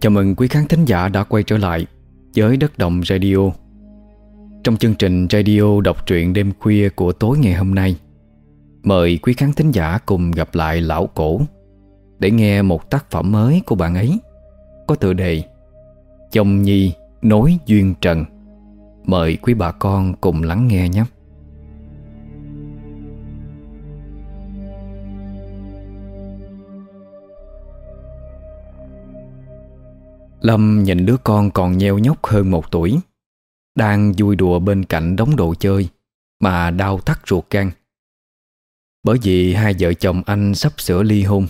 Chào mừng quý khán thính giả đã quay trở lại với Đất Đồng Radio. Trong chương trình radio đọc truyện đêm khuya của tối ngày hôm nay, Mời quý khán thính giả cùng gặp lại Lão Cổ Để nghe một tác phẩm mới của bạn ấy, Có tựa đề Chồng Nhi Nối Duyên Trần. Mời quý bà con cùng lắng nghe nhé. Lâm nhìn đứa con còn nheo nhóc hơn một tuổi, Đang vui đùa bên cạnh đống đồ chơi Mà đau thắt ruột gan. Bởi vì hai vợ chồng anh sắp sửa ly hôn.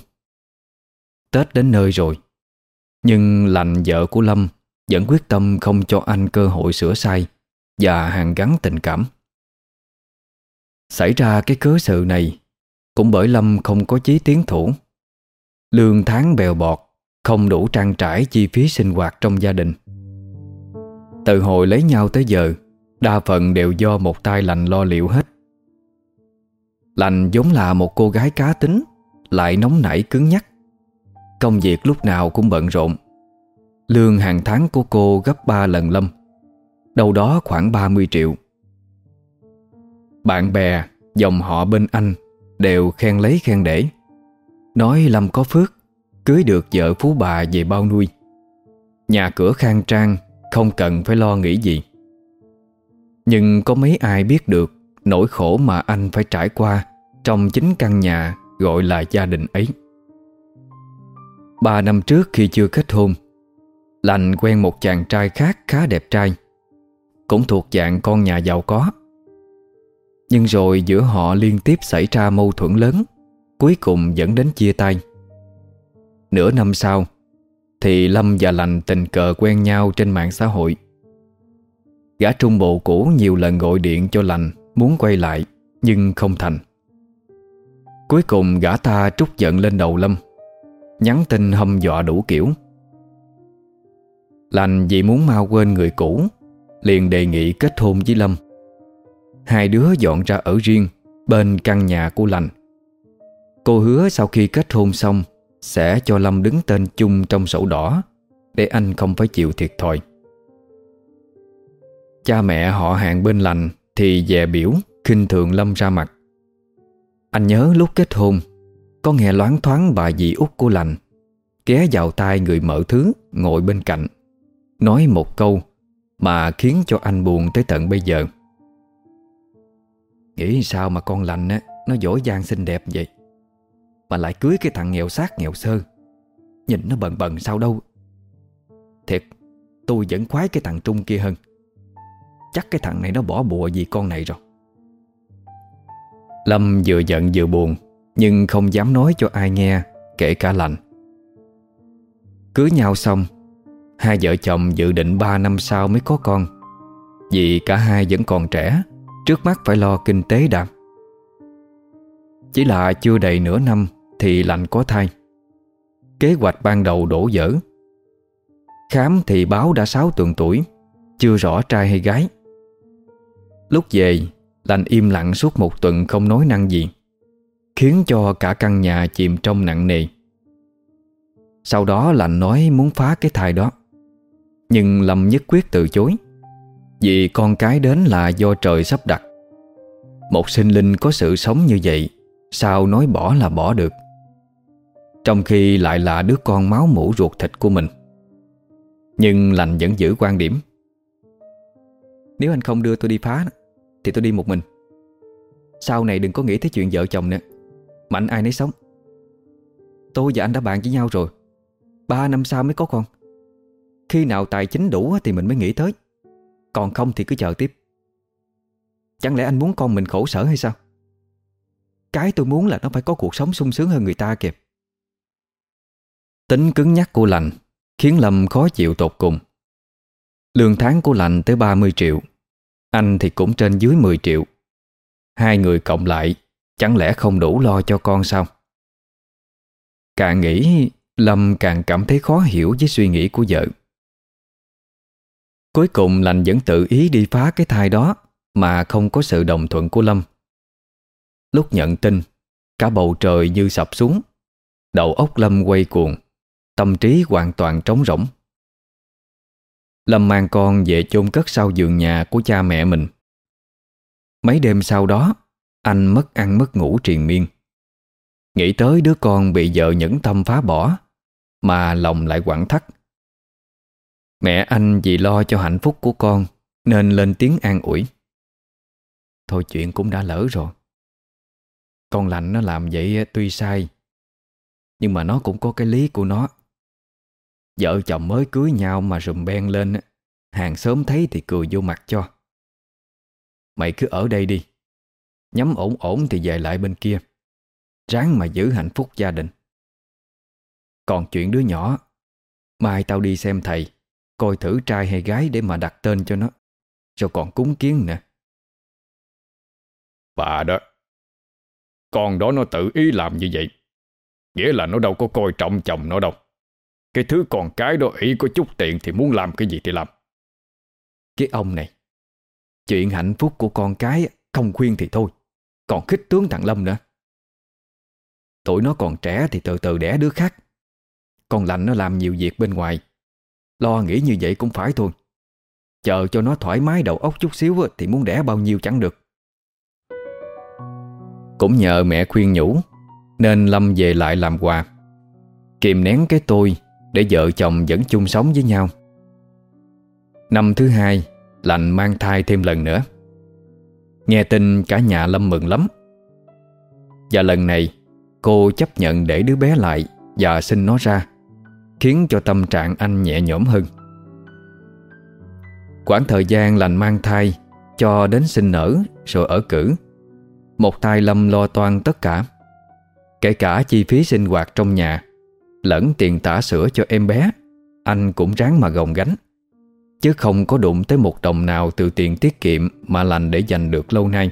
Tết đến nơi rồi, Nhưng lành vợ của Lâm Vẫn quyết tâm không cho anh cơ hội sửa sai Và hàn gắn tình cảm. Xảy ra cái cớ sự này Cũng bởi Lâm không có chí tiến thủ. Lương tháng bèo bọt không đủ trang trải chi phí sinh hoạt trong gia đình. Từ hồi lấy nhau tới giờ Đa phần đều do một tay lành lo liệu hết. Lành giống là một cô gái cá tính Lại nóng nảy cứng nhắc. Công việc lúc nào cũng bận rộn. Lương hàng tháng của cô gấp 3 lần Lâm Đâu đó khoảng 30 triệu. Bạn bè, dòng họ bên anh Đều khen lấy khen để. Nói Lâm có phước Cưới được vợ phú bà về bao nuôi. Nhà cửa khang trang, Không cần phải lo nghĩ gì. Nhưng có mấy ai biết được Nỗi khổ mà anh phải trải qua Trong chính căn nhà Gọi là gia đình ấy. Ba năm trước khi chưa kết hôn, Lành quen một chàng trai khác khá đẹp trai, Cũng thuộc dạng con nhà giàu có. Nhưng rồi giữa họ liên tiếp xảy ra mâu thuẫn lớn, Cuối cùng dẫn đến chia tay. Nửa năm sau, Thì Lâm và Lành tình cờ quen nhau trên mạng xã hội. Gã trung bộ cũ nhiều lần gọi điện cho Lành Muốn quay lại, Nhưng không thành. Cuối cùng gã ta trút giận lên đầu Lâm, Nhắn tin hâm dọa đủ kiểu. Lành vì muốn mau quên người cũ, Liền đề nghị kết hôn với Lâm. Hai đứa dọn ra ở riêng Bên căn nhà của Lành. Cô hứa sau khi kết hôn xong sẽ cho Lâm đứng tên chung trong sổ đỏ, Để anh không phải chịu thiệt thòi. Cha mẹ họ hàng bên lành Thì dè biểu, khinh thường Lâm ra mặt. Anh nhớ lúc kết hôn, Có nghe loáng thoáng bà dì út của lành, Ghé vào tai người mở thứ Ngồi bên cạnh, Nói một câu Mà khiến cho anh buồn tới tận bây giờ. Nghĩ sao mà con lành á, Nó giỏi giang xinh đẹp vậy? Mà lại cưới cái thằng nghèo sát nghèo sơ. Nhìn nó bần bần sao đâu. Thiệt, Tôi vẫn khoái cái thằng Trung kia hơn. Chắc cái thằng này nó bỏ bùa vì con này rồi. Lâm vừa giận vừa buồn, Nhưng không dám nói cho ai nghe, Kể cả lành. Cưới nhau xong, Hai vợ chồng dự định 3 năm sau mới có con. Vì cả hai vẫn còn trẻ, Trước mắt phải lo kinh tế đạm Chỉ là chưa đầy nửa năm thì lành có thai. Kế hoạch ban đầu đổ dở. Khám thì báo đã 6 tuần tuổi, Chưa rõ trai hay gái. Lúc về, Lành im lặng suốt một tuần không nói năng gì, Khiến cho cả căn nhà chìm trong nặng nề. Sau đó lành nói muốn phá cái thai đó, Nhưng Lâm nhất quyết từ chối, Vì con cái đến là do trời sắp đặt. Một sinh linh có sự sống như vậy, Sao nói bỏ là bỏ được? Trong khi lại là đứa con máu mũ ruột thịt của mình. Nhưng lành vẫn giữ quan điểm. Nếu anh không đưa tôi đi phá Thì tôi đi một mình. Sau này đừng có nghĩ tới chuyện vợ chồng nữa mạnh ai nấy sống. Tôi và anh đã bàn với nhau rồi, Ba năm sau mới có con. Khi nào tài chính đủ thì mình mới nghĩ tới, Còn không thì cứ chờ tiếp. Chẳng lẽ anh muốn con mình khổ sở hay sao? Cái tôi muốn là nó phải có cuộc sống sung sướng hơn người ta kìa. Tính cứng nhắc của lành, Khiến Lâm khó chịu tột cùng. Lương tháng của lành tới 30 triệu, Anh thì cũng trên dưới 10 triệu. Hai người cộng lại, Chẳng lẽ không đủ lo cho con sao? Càng nghĩ, Lâm càng cảm thấy khó hiểu với suy nghĩ của vợ. Cuối cùng, lành vẫn tự ý đi phá cái thai đó Mà không có sự đồng thuận của Lâm. Lúc nhận tin, Cả bầu trời như sập xuống, Đầu óc Lâm quay cuồng. Tâm trí hoàn toàn trống rỗng. Lâm mang con về chôn cất sau giường nhà của cha mẹ mình. Mấy đêm sau đó, Anh mất ăn mất ngủ triền miên. Nghĩ tới đứa con bị vợ nhẫn tâm phá bỏ, Mà lòng lại quặn thắt. Mẹ anh vì lo cho hạnh phúc của con Nên lên tiếng an ủi. Thôi chuyện cũng đã lỡ rồi. Con lạnh nó làm vậy tuy sai, Nhưng mà nó cũng có cái lý của nó. Vợ chồng mới cưới nhau mà rùm ben lên Hàng xóm thấy thì cười vô mặt cho. Mày cứ ở đây đi, Nhắm ổn ổn thì về lại bên kia, Ráng mà giữ hạnh phúc gia đình. Còn chuyện đứa nhỏ, Mai tao đi xem thầy, Coi thử trai hay gái để mà đặt tên cho nó, Rồi còn cúng kiến nè Bà đó, Con đó nó tự ý làm như vậy, Nghĩa là nó đâu có coi trọng chồng nó đâu. Cái thứ con cái đó ý có chút tiền Thì muốn làm cái gì thì làm. Cái ông này, Chuyện hạnh phúc của con cái Không khuyên thì thôi, Còn khích tướng thằng Lâm nữa. Tuổi nó còn trẻ thì từ từ đẻ đứa khác, Còn lành nó làm nhiều việc bên ngoài. Lo nghĩ như vậy cũng phải thôi. Chờ cho nó thoải mái đầu óc chút xíu Thì muốn đẻ bao nhiêu chẳng được. Cũng nhờ mẹ khuyên nhủ, Nên Lâm về lại làm quà. Kìm nén cái tôi để vợ chồng vẫn chung sống với nhau. Năm thứ hai, Lành mang thai thêm lần nữa. Nghe tin cả nhà Lâm mừng lắm. Và lần này, Cô chấp nhận để đứa bé lại Và sinh nó ra, Khiến cho tâm trạng anh nhẹ nhõm hơn. Quãng thời gian lành mang thai Cho đến sinh nở Rồi ở cử, Một tay Lâm lo toan tất cả, Kể cả chi phí sinh hoạt trong nhà Lẫn tiền tả sữa cho em bé. Anh cũng ráng mà gồng gánh. Chứ không có đụng tới một đồng nào Từ tiền tiết kiệm mà lành để dành được lâu nay.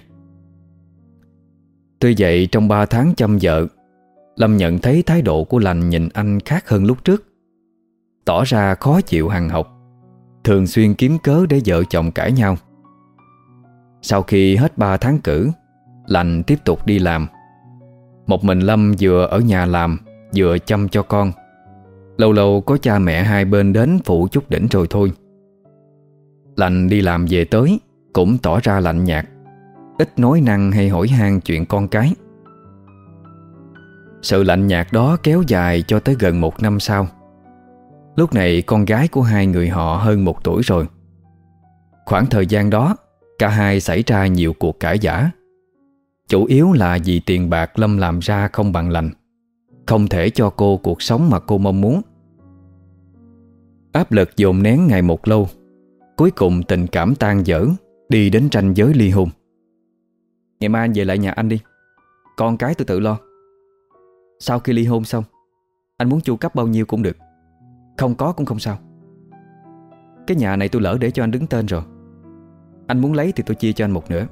Tuy vậy, trong 3 tháng chăm vợ, Lâm nhận thấy thái độ của lành nhìn anh khác hơn lúc trước. Tỏ ra khó chịu hằng học, Thường xuyên kiếm cớ để vợ chồng cãi nhau. Sau khi hết 3 tháng cử, Lành tiếp tục đi làm. Một mình Lâm vừa ở nhà làm Vừa chăm cho con. Lâu lâu có cha mẹ hai bên đến phụ chút đỉnh rồi thôi. Lành đi làm về tới, Cũng tỏ ra lạnh nhạt. Ít nói năng hay hỏi han chuyện con cái. Sự lạnh nhạt đó kéo dài cho tới gần một năm sau. Lúc này con gái của hai người họ hơn một tuổi rồi. Khoảng thời gian đó, Cả hai xảy ra nhiều cuộc cãi giả Chủ yếu là vì tiền bạc Lâm làm ra không bằng lành. Không thể cho cô cuộc sống mà cô mong muốn. Áp lực dồn nén ngày một lâu, Cuối cùng tình cảm tan dở, Đi đến tranh giới ly hôn. Ngày mai anh về lại nhà anh đi, Con cái tôi tự lo. Sau khi ly hôn xong, Anh muốn chu cấp bao nhiêu cũng được, Không có cũng không sao. Cái nhà này tôi lỡ để cho anh đứng tên rồi, Anh muốn lấy thì tôi chia cho anh một nửa.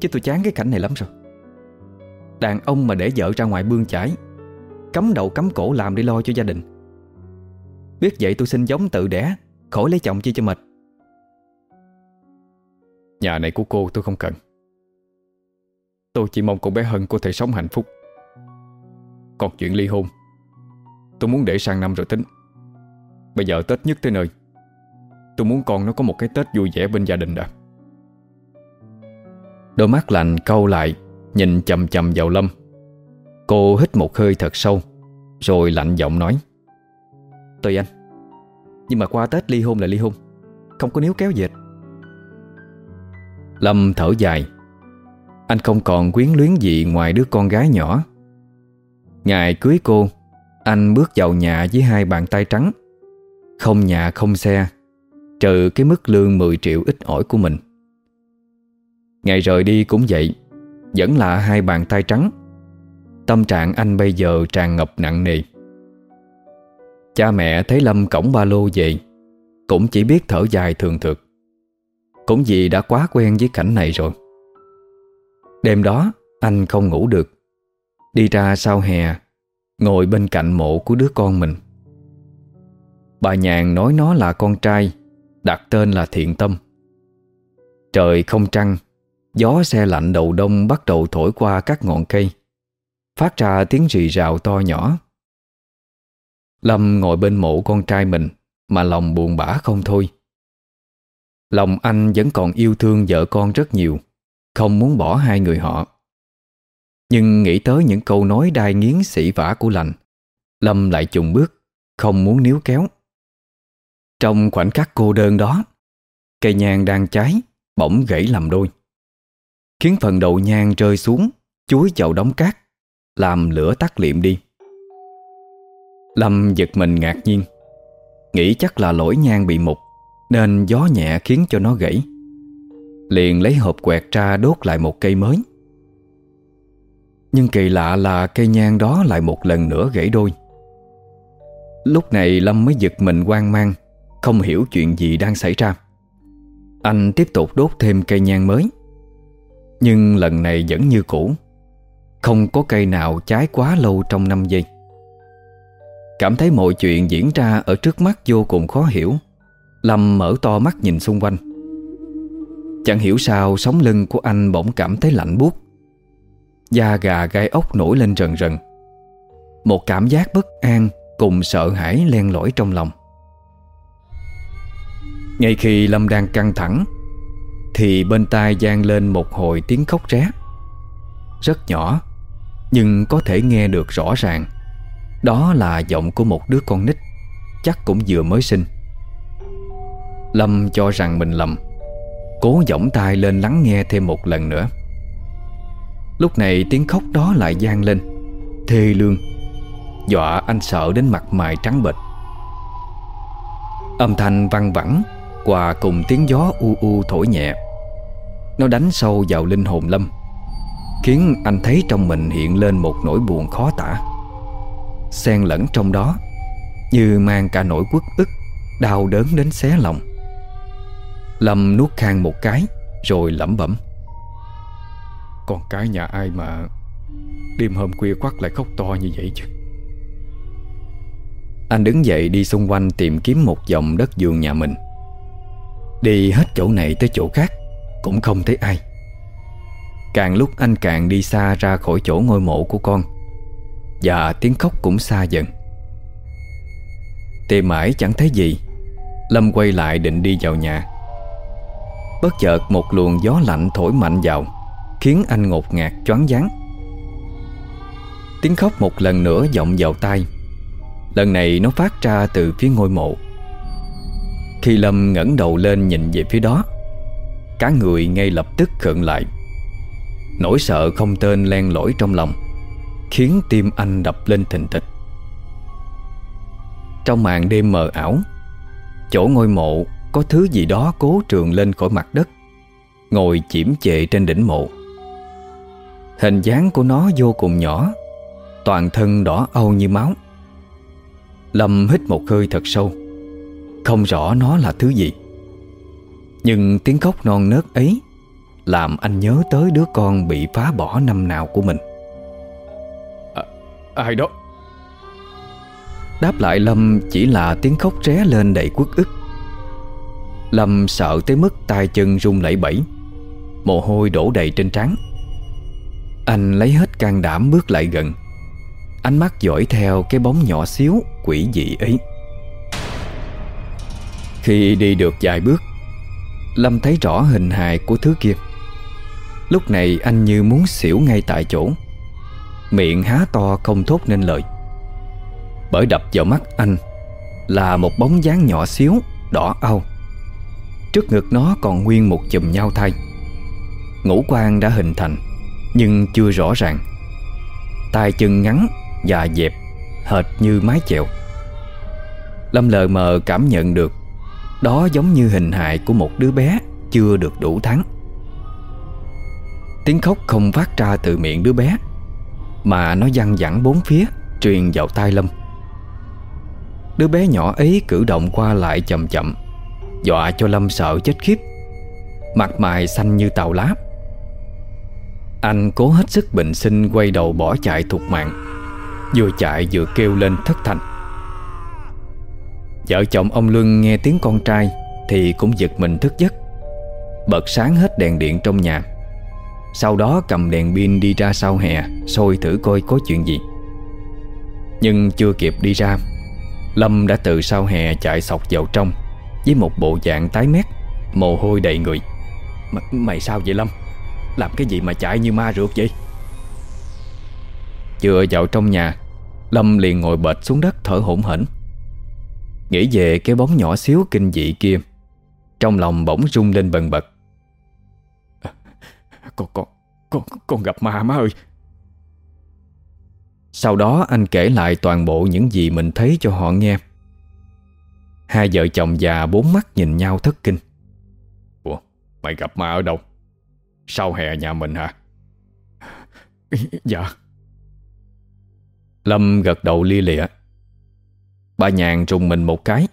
Chứ tôi chán cái cảnh này lắm rồi. Đàn ông mà để vợ ra ngoài bươn chải. Cấm đầu cấm cổ làm để lo cho gia đình. Biết vậy tôi xin giống tự đẻ, Khỏi lấy chồng chi cho mệt. Nhà này của cô tôi không cần. Tôi chỉ mong con bé Hân có thể sống hạnh phúc. Còn chuyện ly hôn, Tôi muốn để sang năm rồi tính. Bây giờ Tết nhất tới nơi, Tôi muốn con nó có một cái Tết vui vẻ bên gia đình đã. Đôi mắt lạnh câu lại Nhìn chầm chầm vào Lâm. Cô hít một hơi thật sâu, Rồi lạnh giọng nói. Tùy anh, Nhưng mà qua Tết ly hôn là ly hôn, Không có níu kéo dệt. Lâm thở dài. Anh không còn quyến luyến gì ngoài đứa con gái nhỏ. Ngày cưới cô, Anh bước vào nhà với hai bàn tay trắng. Không nhà không xe, Trừ cái mức lương 10 triệu ít ỏi của mình. Ngày rời đi cũng vậy vẫn là hai bàn tay trắng. Tâm trạng anh bây giờ tràn ngập nặng nề. Cha mẹ thấy Lâm cổng ba lô về, Cũng chỉ biết thở dài thường thực Cũng vì đã quá quen với cảnh này rồi. Đêm đó, anh không ngủ được. Đi ra sau hè, Ngồi bên cạnh mộ của đứa con mình. Bà nhàn nói nó là con trai, Đặt tên là Thiện Tâm. Trời không trăng Gió xe lạnh đầu đông bắt đầu thổi qua các ngọn cây. Phát ra tiếng rì rào to nhỏ. Lâm ngồi bên mộ con trai mình, Mà lòng buồn bã không thôi. Lòng anh vẫn còn yêu thương vợ con rất nhiều, Không muốn bỏ hai người họ. Nhưng nghĩ tới những câu nói đai nghiến sỉ vả của lành, Lâm lại chùng bước, Không muốn níu kéo. Trong khoảnh khắc cô đơn đó, Cây nhang đang cháy, Bỗng gãy làm đôi. Khiến phần đầu nhang rơi xuống, Chuối chậu đóng cát, Làm lửa tắt liệm đi. Lâm giật mình ngạc nhiên, Nghĩ chắc là lỗi nhang bị mục, Nên gió nhẹ khiến cho nó gãy. Liền lấy hộp quẹt ra đốt lại một cây mới. Nhưng kỳ lạ là cây nhang đó lại một lần nữa gãy đôi. Lúc này Lâm mới giật mình hoang mang, Không hiểu chuyện gì đang xảy ra. Anh tiếp tục đốt thêm cây nhang mới. Nhưng lần này vẫn như cũ. Không có cây nào cháy quá lâu trong 5 giây. Cảm thấy mọi chuyện diễn ra ở trước mắt vô cùng khó hiểu. Lâm mở to mắt nhìn xung quanh. Chẳng hiểu sao sống lưng của anh bỗng cảm thấy lạnh buốt. Da gà gai ốc nổi lên rần rần. Một cảm giác bất an cùng sợ hãi len lỏi trong lòng. Ngay khi Lâm đang căng thẳng thì bên tai gian lên một hồi tiếng khóc ré. Rất nhỏ, Nhưng có thể nghe được rõ ràng. Đó là giọng của một đứa con nít, Chắc cũng vừa mới sinh. Lâm cho rằng mình lầm, Cố giỏng tai lên lắng nghe thêm một lần nữa. Lúc này tiếng khóc đó lại gian lên. Thê lương, Dọa anh sợ đến mặt mày trắng bệch. Âm thanh văng vẳng Hòa cùng tiếng gió u u thổi nhẹ. Nó đánh sâu vào linh hồn Lâm Khiến anh thấy trong mình hiện lên một nỗi buồn khó tả. Xen lẫn trong đó Như mang cả nỗi quất ức Đau đớn đến xé lòng. Lâm nuốt khang một cái Rồi lẩm bẩm. Con cái nhà ai mà Đêm hôm khuya quắt lại khóc to như vậy chứ? Anh đứng dậy đi xung quanh tìm kiếm một dòng đất vườn nhà mình. Đi hết chỗ này tới chỗ khác cũng không thấy ai. Càng lúc anh càng đi xa ra khỏi chỗ ngôi mộ của con, và tiếng khóc cũng xa dần. Tìm mãi chẳng thấy gì, Lâm quay lại định đi vào nhà. Bất chợt một luồng gió lạnh thổi mạnh vào, Khiến anh ngột ngạt choáng váng. Tiếng khóc một lần nữa vọng vào tai. Lần này nó phát ra từ phía ngôi mộ. Khi Lâm ngẩng đầu lên nhìn về phía đó Cả người ngay lập tức khựng lại. Nỗi sợ không tên len lỏi trong lòng, Khiến tim anh đập lên thình thịch. Trong màn đêm mờ ảo, Chỗ ngôi mộ Có thứ gì đó cố trường lên khỏi mặt đất, Ngồi chiếm chệ trên đỉnh mộ. Hình dáng của nó vô cùng nhỏ, Toàn thân đỏ âu như máu. Lâm hít một hơi thật sâu, Không rõ nó là thứ gì. Nhưng tiếng khóc non nớt ấy Làm anh nhớ tới đứa con bị phá bỏ năm nào của mình. Ai đó? Đáp lại Lâm chỉ là tiếng khóc ré lên đầy quất ức. Lâm sợ tới mức tay chân run lẩy bẩy Mồ hôi đổ đầy trên trán. Anh lấy hết can đảm bước lại gần. Ánh mắt dõi theo cái bóng nhỏ xíu quỷ dị ấy. Khi đi được vài bước Lâm thấy rõ hình hài của thứ kia. Lúc này anh như muốn xỉu ngay tại chỗ. Miệng há to không thốt nên lời. Bởi đập vào mắt anh Là một bóng dáng nhỏ xíu, Đỏ au. Trước ngực nó còn nguyên một chùm nhau thai. Ngũ quan đã hình thành, Nhưng chưa rõ ràng. Tay chân ngắn và dẹp, Hệt như mái chèo. Lâm lờ mờ cảm nhận được đó giống như hình hài của một đứa bé Chưa được đủ tháng Tiếng khóc không phát ra từ miệng đứa bé, mà nó văng vẳng bốn phía, Truyền vào tai Lâm. Đứa bé nhỏ ấy cử động qua lại chậm chậm, Dọa cho Lâm sợ chết khiếp, Mặt mày xanh như tàu lá. Anh cố hết sức bình sinh Quay đầu bỏ chạy thục mạng, Vừa chạy vừa kêu lên thất thanh. Vợ chồng ông Luân nghe tiếng con trai Thì cũng giật mình thức giấc. Bật sáng hết đèn điện trong nhà. Sau đó cầm đèn pin đi ra sau hè, soi thử coi có chuyện gì. Nhưng chưa kịp đi ra, Lâm đã từ sau hè chạy sọc vào trong Với một bộ dạng tái mét, Mồ hôi đầy người. M, Mày sao vậy Lâm? Làm cái gì mà chạy như ma rượt vậy? Chưa vào trong nhà, Lâm liền ngồi bệt xuống đất thở hổn hển. Nghĩ về cái bóng nhỏ xíu kinh dị kia Trong lòng bỗng rung lên bần bật. Con, con, con, con gặp ma má ơi. Sau đó anh kể lại toàn bộ những gì mình thấy cho họ nghe. Hai vợ chồng già bốn mắt nhìn nhau thất kinh. Ủa, mày gặp ma ở đâu? Sau hè nhà mình hả? dạ. Lâm gật đầu lia lịa. Bà nhàn trùng mình một cái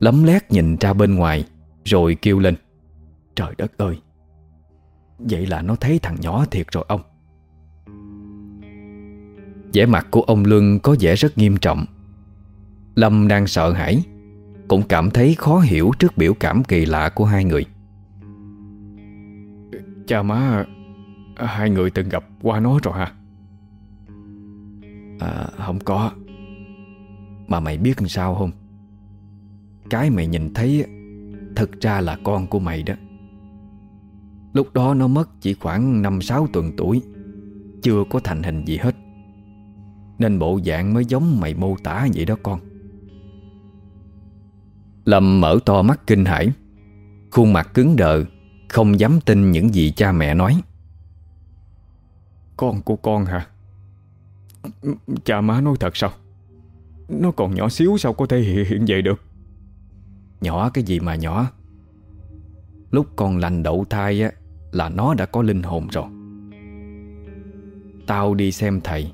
Lấm lét nhìn ra bên ngoài Rồi kêu lên Trời đất ơi Vậy là nó thấy thằng nhỏ thiệt rồi ông. Vẻ mặt của ông Luân có vẻ rất nghiêm trọng. Lâm đang sợ hãi Cũng cảm thấy khó hiểu trước biểu cảm kỳ lạ của hai người. Cha má Hai người từng gặp qua nó rồi hả? À không có mà mày biết làm sao không? Cái mày nhìn thấy Thực ra là con của mày đó. Lúc đó nó mất chỉ khoảng 5-6 tuần tuổi, Chưa có thành hình gì hết. Nên bộ dạng mới giống mày mô tả vậy đó con. Lâm mở to mắt kinh hãi, Khuôn mặt cứng đờ, Không dám tin những gì cha mẹ nói. Con của con hả? Cha má nói thật sao? Nó còn nhỏ xíu sao có thể hiện vậy được? Nhỏ cái gì mà nhỏ? Lúc con lành đậu thai á, Là nó đã có linh hồn rồi. Tao đi xem thầy.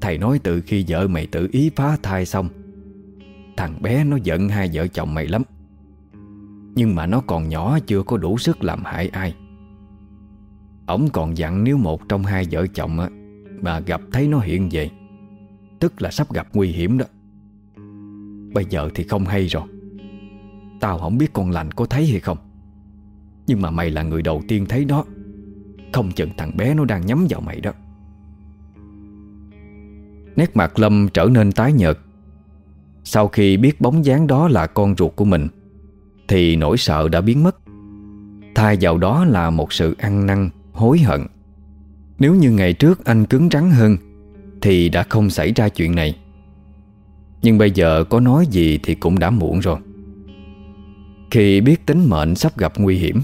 Thầy nói từ khi vợ mày tự ý phá thai xong, Thằng bé nó giận hai vợ chồng mày lắm. Nhưng mà nó còn nhỏ chưa có đủ sức làm hại ai. Ông còn dặn nếu một trong hai vợ chồng á mà gặp thấy nó hiện về Tức là sắp gặp nguy hiểm đó. Bây giờ thì không hay rồi. Tao không biết con lành có thấy hay không. Nhưng mà mày là người đầu tiên thấy nó. Không chừng thằng bé nó đang nhắm vào mày đó. Nét mặt Lâm trở nên tái nhợt. Sau khi biết bóng dáng đó là con ruột của mình Thì nỗi sợ đã biến mất. Thay vào đó là một sự ăn năn, hối hận. Nếu như ngày trước anh cứng rắn hơn thì đã không xảy ra chuyện này. Nhưng bây giờ có nói gì thì cũng đã muộn rồi. Khi biết tính mệnh sắp gặp nguy hiểm,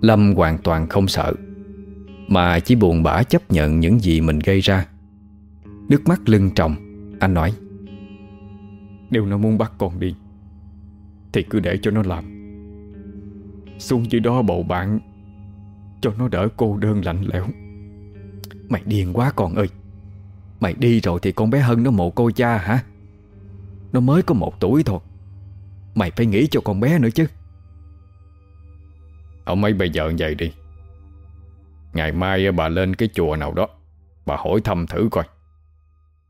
Lâm hoàn toàn không sợ, Mà chỉ buồn bã chấp nhận những gì mình gây ra. Nước mắt lưng tròng, Anh nói, Nếu nó muốn bắt con đi, Thì cứ để cho nó làm. Xuống dưới đó bầu bạn, Cho nó đỡ cô đơn lạnh lẽo. Mày điên quá con ơi. Mày đi rồi thì con bé Hân nó mồ cô cha hả? Nó mới có một tuổi thôi. Mày phải nghĩ cho con bé nữa chứ. Ông ấy bây giờ vậy đi. Ngày mai bà lên cái chùa nào đó Bà hỏi thăm thử coi.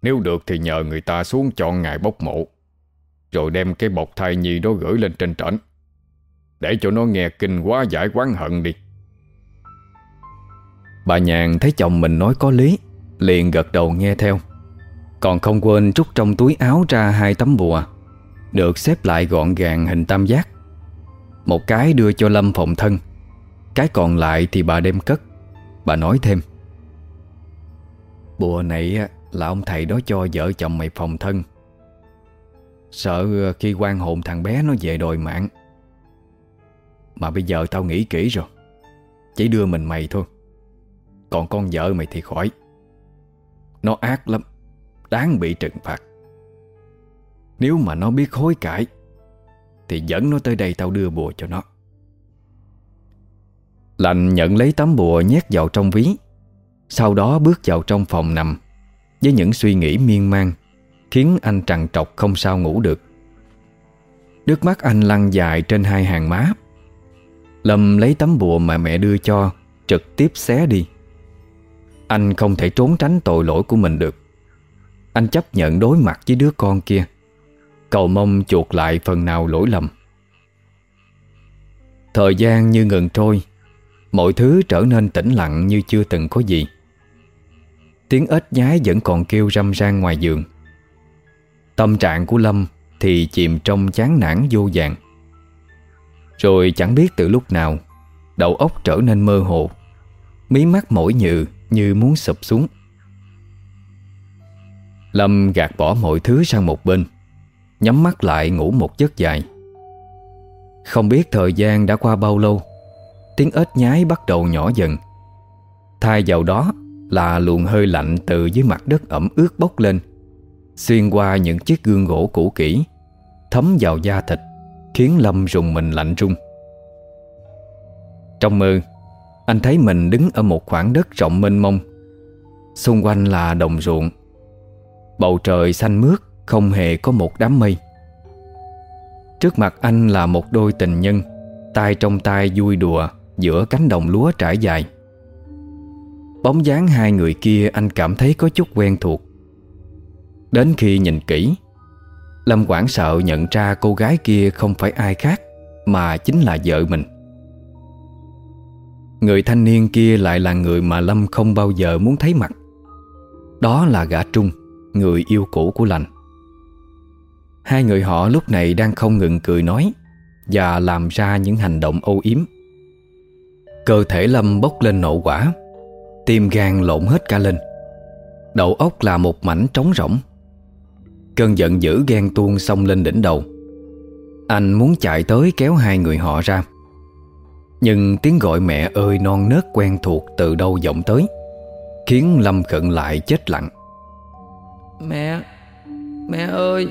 Nếu được thì nhờ người ta xuống chọn ngày bốc mộ Rồi đem cái bọc thai nhi đó gửi lên trên trển. Để cho nó nghe kinh quá giải quán hận đi. Bà nhàn thấy chồng mình nói có lý Liền gật đầu nghe theo. Còn không quên rút trong túi áo ra hai tấm bùa, Được xếp lại gọn gàng hình tam giác. Một cái đưa cho Lâm phòng thân, Cái còn lại thì bà đem cất. Bà nói thêm. Bùa này là ông thầy đó cho vợ chồng mày phòng thân. Sợ ờ, khi quan hồn thằng bé nó về đòi mạng. Mà bây giờ tao nghĩ kỹ rồi, Chỉ đưa mình mày thôi. Còn con vợ mày thì khỏi. Nó ác lắm, Đáng bị trừng phạt. Nếu mà nó biết hối cải, Thì dẫn nó tới đây tao đưa bùa cho nó. Lành nhận lấy tấm bùa nhét vào trong ví, Sau đó bước vào trong phòng nằm Với những suy nghĩ miên man, Khiến anh trằn trọc không sao ngủ được. Nước mắt anh lăn dài trên hai hàng má. Lâm lấy tấm bùa mà mẹ đưa cho, Trực tiếp xé đi anh không thể trốn tránh tội lỗi của mình được. Anh chấp nhận đối mặt với đứa con kia. Cầu mong chuộc lại phần nào lỗi lầm. Thời gian như ngừng trôi, Mọi thứ trở nên tĩnh lặng như chưa từng có gì. Tiếng ếch nhái vẫn còn kêu râm ran ngoài giường. Tâm trạng của Lâm Thì chìm trong chán nản vô vàng. Rồi chẳng biết từ lúc nào, Đầu óc trở nên mơ hồ. Mí mắt mỏi nhừ như muốn sụp xuống. Lâm gạt bỏ mọi thứ sang một bên, Nhắm mắt lại ngủ một giấc dài. Không biết thời gian đã qua bao lâu, Tiếng ếch nhái bắt đầu nhỏ dần. Thay vào đó là luồng hơi lạnh từ dưới mặt đất ẩm ướt bốc lên, Xuyên qua những chiếc gương gỗ cũ kỹ, Thấm vào da thịt, Khiến Lâm rùng mình lạnh rung Trong mơ anh thấy mình đứng ở một khoảng đất rộng mênh mông. Xung quanh là đồng ruộng. Bầu trời xanh mướt, Không hề có một đám mây. Trước mặt anh là một đôi tình nhân, tay trong tay vui đùa Giữa cánh đồng lúa trải dài. Bóng dáng hai người kia anh cảm thấy có chút quen thuộc. Đến khi nhìn kỹ, Lâm Quảng sợ nhận ra cô gái kia không phải ai khác Mà chính là vợ mình. Người thanh niên kia lại là người mà Lâm không bao giờ muốn thấy mặt. Đó là gã Trung, Người yêu cũ của lành. Hai người họ lúc này đang không ngừng cười nói Và làm ra những hành động âu yếm. Cơ thể Lâm bốc lên nộ quả, Tim gan lộn hết cả lên. Đầu óc là một mảnh trống rỗng. Cơn giận dữ ghen tuông xông lên đỉnh đầu. Anh muốn chạy tới kéo hai người họ ra. Nhưng tiếng gọi mẹ ơi non nớt quen thuộc từ đâu vọng tới Khiến Lâm khận lại chết lặng. Mẹ Mẹ ơi.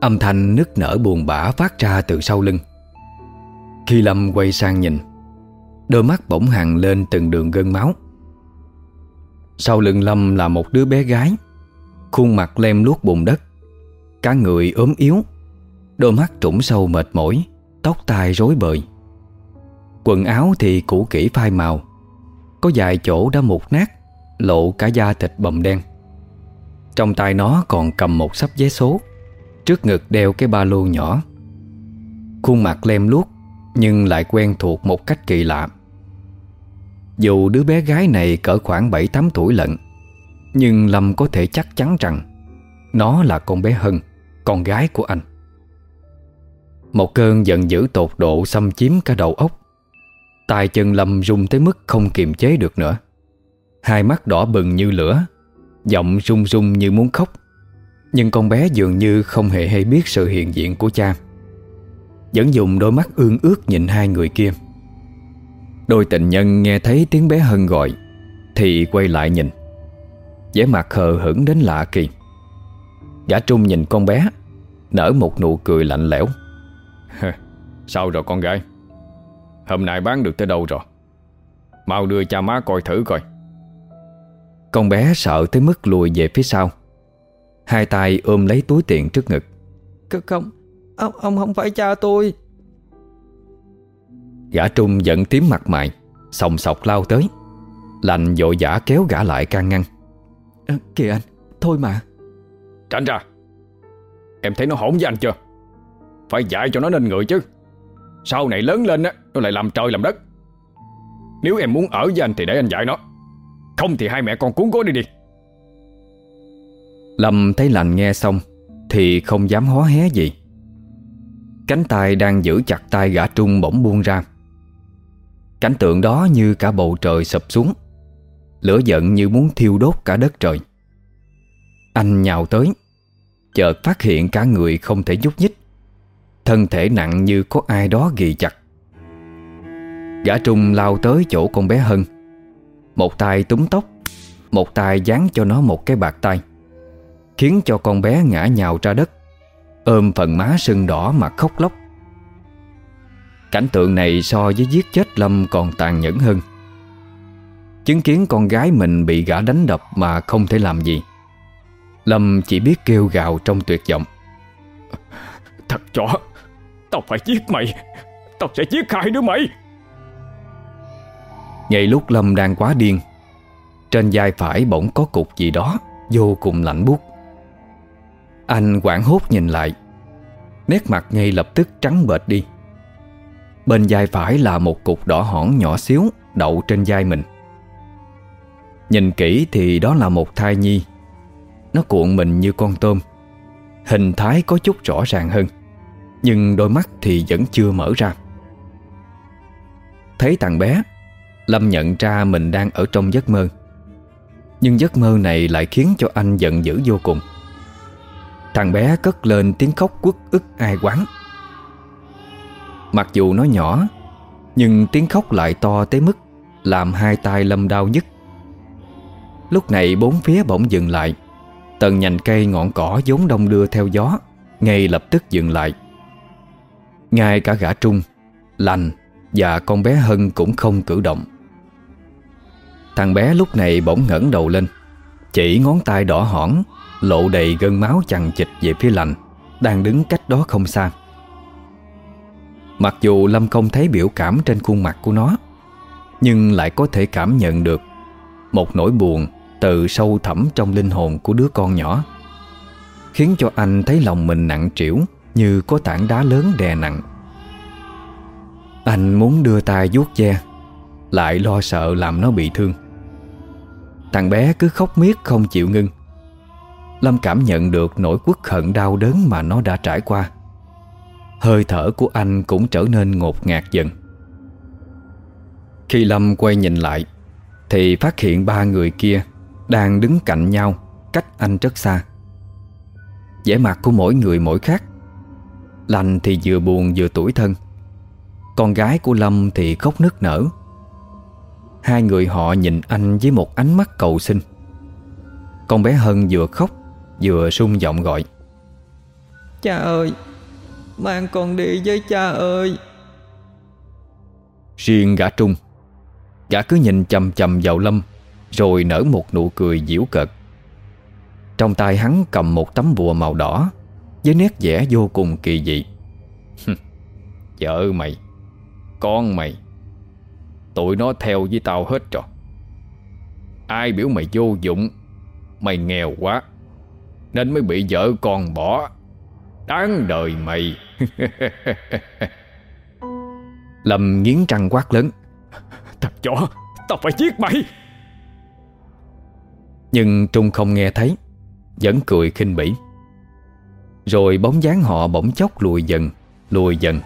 Âm thanh nức nở buồn bã phát ra từ sau lưng. Khi Lâm quay sang nhìn Đôi mắt bỗng hằn lên từng đường gân máu. Sau lưng Lâm là một đứa bé gái Khuôn mặt lem luốc bùn đất Cả người ốm yếu Đôi mắt trũng sâu mệt mỏi Tóc tai rối bời. Quần áo thì cũ kỹ phai màu, Có vài chỗ đã mục nát, Lộ cả da thịt bầm đen. Trong tay nó còn cầm một sắp vé số, Trước ngực đeo cái ba lô nhỏ. Khuôn mặt lem luốc, Nhưng lại quen thuộc một cách kỳ lạ. Dù đứa bé gái này cỡ khoảng 7-8 tuổi lận, Nhưng Lâm có thể chắc chắn rằng Nó là con bé Hân, Con gái của anh. Một cơn giận dữ tột độ xâm chiếm cả đầu óc. Tay chân Lâm rung tới mức không kiềm chế được nữa. Hai mắt đỏ bừng như lửa, Giọng run run như muốn khóc. Nhưng con bé dường như không hề hay biết sự hiện diện của cha. Vẫn dùng đôi mắt ương ước nhìn hai người kia. Đôi tình nhân nghe thấy tiếng bé Hân gọi, Thì quay lại nhìn. Vẻ mặt hờ hững đến lạ kỳ. Gã Trung nhìn con bé, Nở một nụ cười lạnh lẽo. Sao rồi con gái? Hôm nay bán được tới đâu rồi? Mau đưa cha má coi thử coi. Con bé sợ tới mức lùi về phía sau. Hai tay ôm lấy túi tiền trước ngực. Không Ông, ông không phải cha tôi. Gã Trung giận tím mặt mày Sòng sọc lao tới. Lành vội vã kéo gã lại can ngăn. À, Kìa anh Thôi mà. Tránh ra. Em thấy nó hỗn với anh chưa phải dạy cho nó nên người chứ. Sau này lớn lên á Nó lại làm trời làm đất. Nếu em muốn ở với anh thì để anh dạy nó. Không thì hai mẹ con cuốn gối đi đi. Lâm thấy lành nghe xong Thì không dám hó hé gì. Cánh tay đang giữ chặt tay gã trung bỗng buông ra. Cảnh tượng đó như cả bầu trời sập xuống, Lửa giận như muốn thiêu đốt cả đất trời. Anh nhào tới, Chợt phát hiện cả người không thể nhúc nhích. Thân thể nặng như có ai đó ghi chặt. Gã trung lao tới chỗ con bé Hân. Một tay túm tóc, Một tay dán cho nó một cái bạc tay, Khiến cho con bé ngã nhào ra đất, Ôm phần má sưng đỏ mà khóc lóc. Cảnh tượng này so với giết chết Lâm còn tàn nhẫn hơn. Chứng kiến con gái mình bị gã đánh đập mà không thể làm gì, Lâm chỉ biết kêu gào trong tuyệt vọng. Thật chó! Tao phải giết mày. Tao sẽ giết hai đứa mày. Ngay lúc Lâm đang quá điên, Trên vai phải bỗng có cục gì đó, Vô cùng lạnh buốt. Anh quảng hốt nhìn lại, Nét mặt ngay lập tức trắng bệch đi. Bên vai phải là một cục đỏ hỏn nhỏ xíu, Đậu trên vai mình. Nhìn kỹ thì đó là một thai nhi. Nó cuộn mình như con tôm, Hình thái có chút rõ ràng hơn. Nhưng đôi mắt thì vẫn chưa mở ra. Thấy thằng bé, Lâm nhận ra mình đang ở trong giấc mơ. Nhưng giấc mơ này lại khiến cho anh giận dữ vô cùng. Thằng bé cất lên tiếng khóc quất ức ai quán. Mặc dù nó nhỏ, Nhưng tiếng khóc lại to tới mức Làm hai tay Lâm đau nhất Lúc này bốn phía bỗng dừng lại. Tần nhành cây ngọn cỏ vốn đông đưa theo gió, Ngay lập tức dừng lại. Ngay cả gã trung, Lành Và con bé Hân cũng không cử động. Thằng bé lúc này bỗng ngẩng đầu lên, Chỉ ngón tay đỏ hỏn, Lộ đầy gân máu chằng chịch về phía lành, Đang đứng cách đó không xa. Mặc dù Lâm không thấy biểu cảm trên khuôn mặt của nó, Nhưng lại có thể cảm nhận được Một nỗi buồn từ sâu thẳm trong linh hồn của đứa con nhỏ, Khiến cho anh thấy lòng mình nặng trĩu. Như có tảng đá lớn đè nặng. Anh muốn đưa tay vuốt ve, Lại lo sợ làm nó bị thương. Thằng bé cứ khóc miết không chịu ngưng. Lâm cảm nhận được nỗi quất hận đau đớn mà nó đã trải qua. Hơi thở của anh cũng trở nên ngột ngạt dần. Khi Lâm quay nhìn lại, Thì phát hiện ba người kia Đang đứng cạnh nhau Cách anh rất xa. Vẻ mặt của mỗi người mỗi khác Lành thì vừa buồn vừa tủi thân. Con gái của Lâm thì khóc nức nở. Hai người họ nhìn anh với một ánh mắt cầu xin. Con bé Hân vừa khóc Vừa sung giọng gọi. Cha ơi Mang con đi với cha ơi. Riêng gã Trung Gã cứ nhìn chầm chầm vào Lâm Rồi nở một nụ cười diễu cợt. Trong tay hắn cầm một tấm bùa màu đỏ với nét vẽ vô cùng kỳ dị. Vợ mày, Con mày, Tụi nó theo với tao hết rồi. Ai biểu mày vô dụng, Mày nghèo quá, Nên mới bị vợ con bỏ. Đáng đời mày. Lâm nghiến răng quát lớn. Thật chó Tao phải giết mày. Nhưng Trung không nghe thấy, Vẫn cười khinh bỉ. Rồi bóng dáng họ bỗng chốc lùi dần Lùi dần.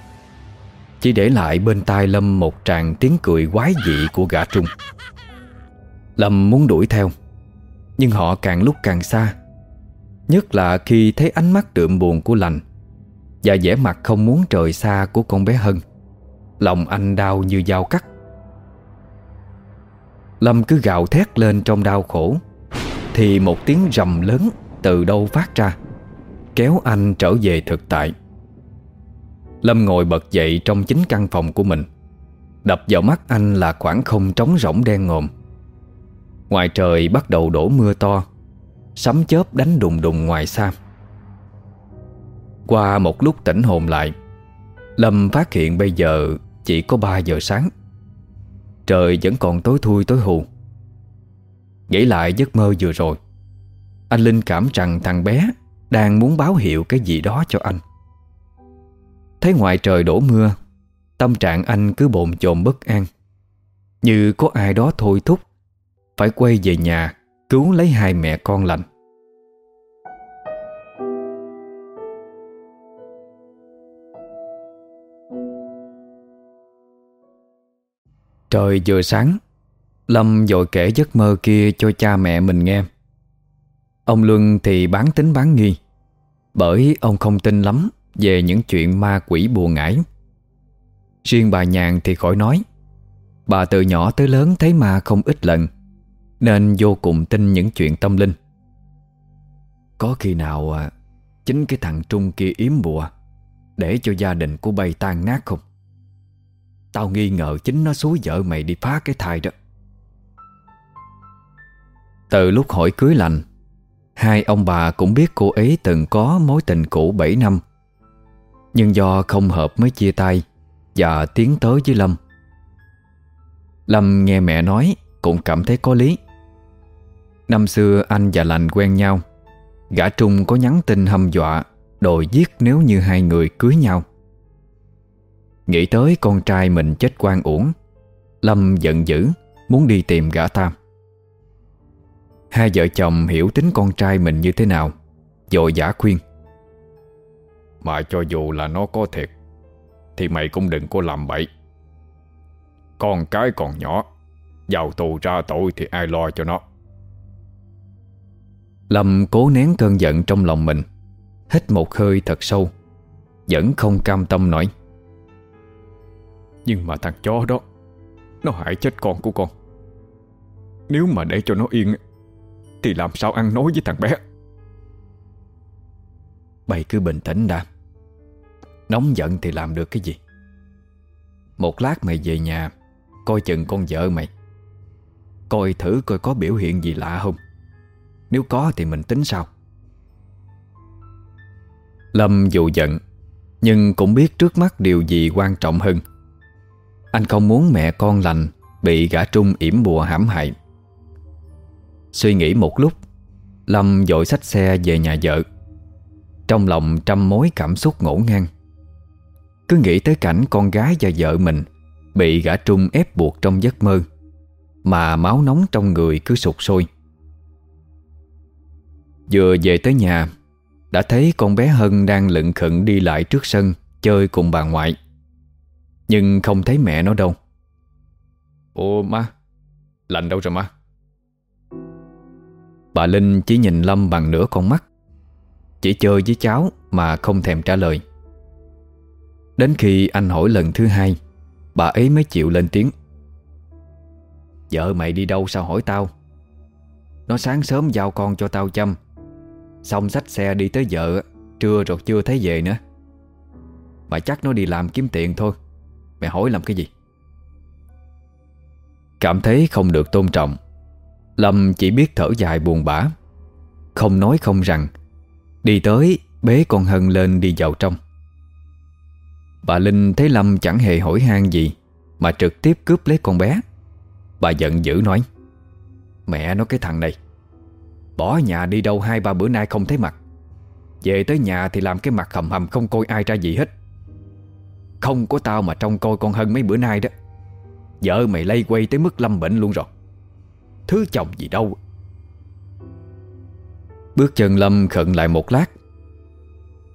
Chỉ để lại bên tai Lâm một tràng tiếng cười quái dị của gã Trung. Lâm muốn đuổi theo, Nhưng họ càng lúc càng xa. Nhất là khi thấy ánh mắt đượm buồn của lành Và vẻ mặt không muốn trời xa của con bé Hân, Lòng anh đau như dao cắt. Lâm cứ gào thét lên trong đau khổ, Thì một tiếng rầm lớn từ đâu phát ra. Kéo anh trở về thực tại. Lâm ngồi bật dậy trong chính căn phòng của mình. Đập vào mắt anh là khoảng không trống rỗng đen ngòm. Ngoài trời bắt đầu đổ mưa to, Sấm chớp đánh đùng đùng ngoài xa. Qua một lúc tỉnh hồn lại, Lâm phát hiện bây giờ chỉ có 3 giờ sáng. Trời vẫn còn tối thui tối hù. Nghĩ lại giấc mơ vừa rồi, Anh Linh cảm rằng thằng bé đang muốn báo hiệu cái gì đó cho anh. Thấy ngoài trời đổ mưa, Tâm trạng anh cứ bồn chồn bất an. Như có ai đó thôi thúc, Phải quay về nhà Cứu lấy hai mẹ con lành. Trời vừa sáng, Lâm dội kể giấc mơ kia cho cha mẹ mình nghe. Ông Luân thì bán tính bán nghi, Bởi ông không tin lắm Về những chuyện ma quỷ bùa ngải. Riêng bà Nhàn thì khỏi nói, Bà từ nhỏ tới lớn thấy ma không ít lần, Nên vô cùng tin những chuyện tâm linh. Có khi nào à, Chính cái thằng Trung kia yếm bùa Để cho gia đình của bay tan nát không? Tao nghi ngờ chính nó xúi vợ mày đi phá cái thai đó. Từ lúc hỏi cưới lành Hai ông bà cũng biết cô ấy từng có mối tình cũ 7 năm. Nhưng do không hợp mới chia tay Và tiến tới với Lâm. Lâm nghe mẹ nói Cũng cảm thấy có lý. Năm xưa anh và lành quen nhau, Gã Trung có nhắn tin hâm dọa, Đòi giết nếu như hai người cưới nhau. Nghĩ tới con trai mình chết quan uổng, Lâm giận dữ, Muốn đi tìm gã Tam Hai vợ chồng hiểu tính con trai mình như thế nào Dội giả khuyên. Mà cho dù là nó có thiệt Thì mày cũng đừng có làm bậy. Con cái còn nhỏ Vào tù ra tội thì ai lo cho nó? Lâm cố nén cơn giận trong lòng mình Hít một hơi thật sâu Vẫn không cam tâm nổi Nhưng mà thằng chó đó Nó hại chết con của con. Nếu mà để cho nó yên thì làm sao ăn nói với thằng bé? Bày cứ bình tĩnh đã. Nóng giận thì làm được cái gì? Một lát mày về nhà, Coi chừng con vợ mày. Coi thử coi có biểu hiện gì lạ không. Nếu có thì mình tính sao Lâm dù giận, Nhưng cũng biết trước mắt điều gì quan trọng hơn. Anh không muốn mẹ con lành Bị gã trung yểm bùa hãm hại. Suy nghĩ một lúc, Lâm dội xách xe về nhà vợ. Trong lòng trăm mối cảm xúc ngổn ngang. Cứ nghĩ tới cảnh con gái và vợ mình Bị gã trung ép buộc trong giấc mơ, Mà máu nóng trong người cứ sụt sôi. Vừa về tới nhà, Đã thấy con bé Hân đang lựng khựng đi lại trước sân Chơi cùng bà ngoại. Nhưng không thấy mẹ nó đâu. Ô má, Lạnh đâu rồi má? Bà Linh chỉ nhìn Lâm bằng nửa con mắt, Chỉ chơi với cháu Mà không thèm trả lời. Đến khi anh hỏi lần thứ hai, Bà ấy mới chịu lên tiếng. Vợ mày đi đâu sao hỏi tao? Nó sáng sớm giao con cho tao chăm. Xong xách xe đi tới vợ, Trưa rồi chưa thấy về nữa. Mà chắc nó đi làm kiếm tiền thôi. Mày hỏi làm cái gì? Cảm thấy không được tôn trọng. Lâm chỉ biết thở dài buồn bã. Không nói không rằng, Đi tới, bế con Hân lên đi vào trong. Bà Linh thấy Lâm chẳng hề hỏi han gì, Mà trực tiếp cướp lấy con bé. Bà giận dữ nói, Mẹ nó cái thằng này, Bỏ nhà đi đâu hai ba bữa nay không thấy mặt. Về tới nhà thì làm cái mặt hầm hầm Không coi ai ra gì hết. Không có tao mà trông coi con Hân mấy bữa nay đó. Vợ mày lây quay tới mức lâm bệnh luôn rồi. Thứ chồng gì đâu. Bước chân Lâm khận lại một lát.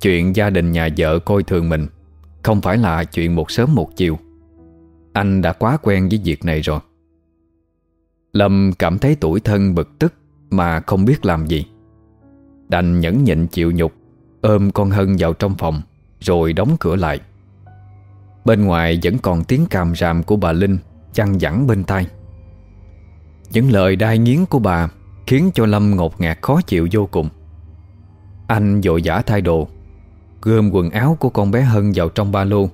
Chuyện gia đình nhà vợ coi thường mình Không phải là chuyện một sớm một chiều. Anh đã quá quen với việc này rồi. Lâm cảm thấy tuổi thân bực tức Mà không biết làm gì. Đành nhẫn nhịn chịu nhục, Ôm con Hân vào trong phòng, Rồi đóng cửa lại. Bên ngoài vẫn còn tiếng càm ràm của bà Linh Chăn dẳng bên tai. Những lời đai nghiến của bà Khiến cho Lâm ngột ngạt khó chịu vô cùng. Anh vội vã thay đồ, Gom quần áo của con bé Hân vào trong ba lô,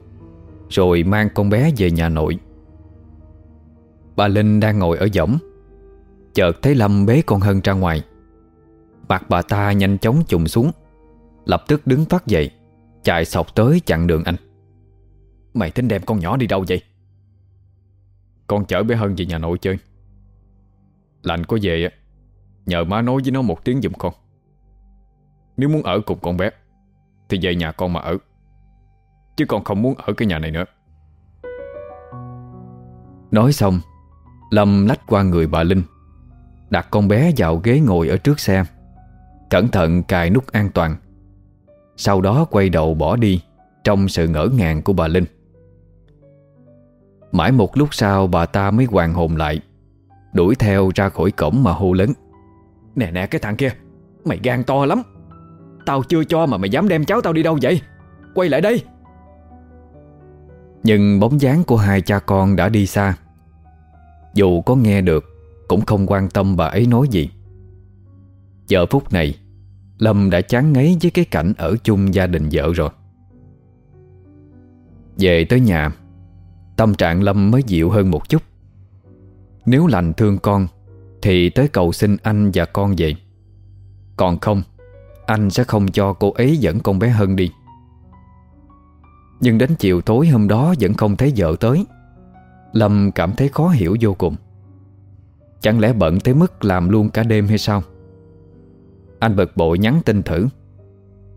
Rồi mang con bé về nhà nội. Bà Linh đang ngồi ở võng, Chợt thấy Lâm bế con Hân ra ngoài. Mặt bà ta nhanh chóng trùng xuống, Lập tức đứng phát dậy, Chạy sọc tới chặn đường anh. Mày tính đem con nhỏ đi đâu vậy? Con chở bé Hân về nhà nội chơi. Lạnh có về á. Nhờ má nói với nó một tiếng giùm con. Nếu muốn ở cùng con bé, Thì về nhà con mà ở. Chứ con không muốn ở cái nhà này nữa. Nói xong, Lâm lách qua người bà Linh, Đặt con bé vào ghế ngồi ở trước xe, Cẩn thận cài nút an toàn. Sau đó quay đầu bỏ đi Trong sự ngỡ ngàng của bà Linh. Mãi một lúc sau, bà ta mới hoàn hồn lại. Đuổi theo ra khỏi cổng mà hô lớn. Nè nè, cái thằng kia, Mày gan to lắm. Tao chưa cho mà mày dám đem cháu tao đi đâu vậy? Quay lại đây. Nhưng bóng dáng của hai cha con đã đi xa. Dù có nghe được, Cũng không quan tâm bà ấy nói gì. Giờ phút này, Lâm đã chán ngấy với cái cảnh ở chung gia đình vợ rồi. Về tới nhà, Tâm trạng Lâm mới dịu hơn một chút. Nếu lành thương con, Thì tới cầu xin anh và con về. Còn không, Anh sẽ không cho cô ấy dẫn con bé Hân đi. Nhưng đến chiều tối hôm đó Vẫn không thấy vợ tới. Lâm cảm thấy khó hiểu vô cùng. Chẳng lẽ bận tới mức làm luôn cả đêm hay sao? Anh bực bội nhắn tin thử,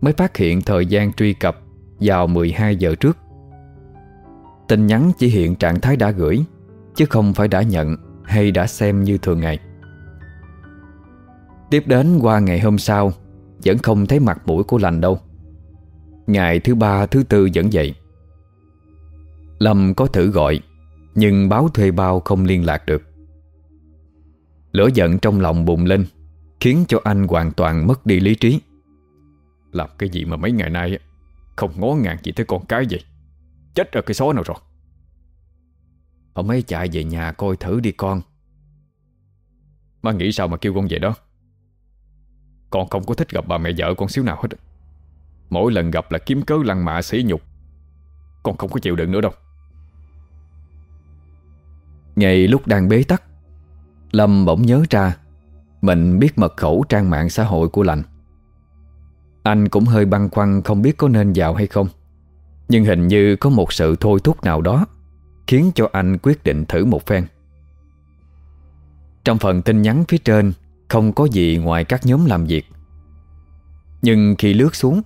Mới phát hiện thời gian truy cập Vào 12 giờ trước. Tin nhắn chỉ hiện trạng thái đã gửi, Chứ không phải đã nhận. Hay đã xem như thường ngày. Tiếp đến qua ngày hôm sau, Vẫn không thấy mặt mũi của lành đâu. Ngày thứ ba, thứ tư vẫn vậy. Lâm có thử gọi, Nhưng báo thuê bao không liên lạc được. Lửa giận trong lòng bùng lên, Khiến cho anh hoàn toàn mất đi lý trí. Làm cái gì mà mấy ngày nay Không ngó ngàng gì tới con cái vậy? Chết ở cái số nào rồi? Ông ấy chạy về nhà coi thử đi con. Má nghĩ sao mà kêu con vậy đó? Con không có thích gặp bà mẹ vợ con xíu nào hết Mỗi lần gặp là kiếm cớ lăng mạ sỉ nhục. Con không có chịu đựng nữa đâu. Ngày lúc đang bế tắc, Lâm bỗng nhớ ra Mình biết mật khẩu trang mạng xã hội của lành. Anh cũng hơi băn khoăn không biết có nên vào hay không, Nhưng hình như có một sự thôi thúc nào đó. Khiến cho anh quyết định thử một phen. Trong phần tin nhắn phía trên, Không có gì ngoài các nhóm làm việc. Nhưng khi lướt xuống,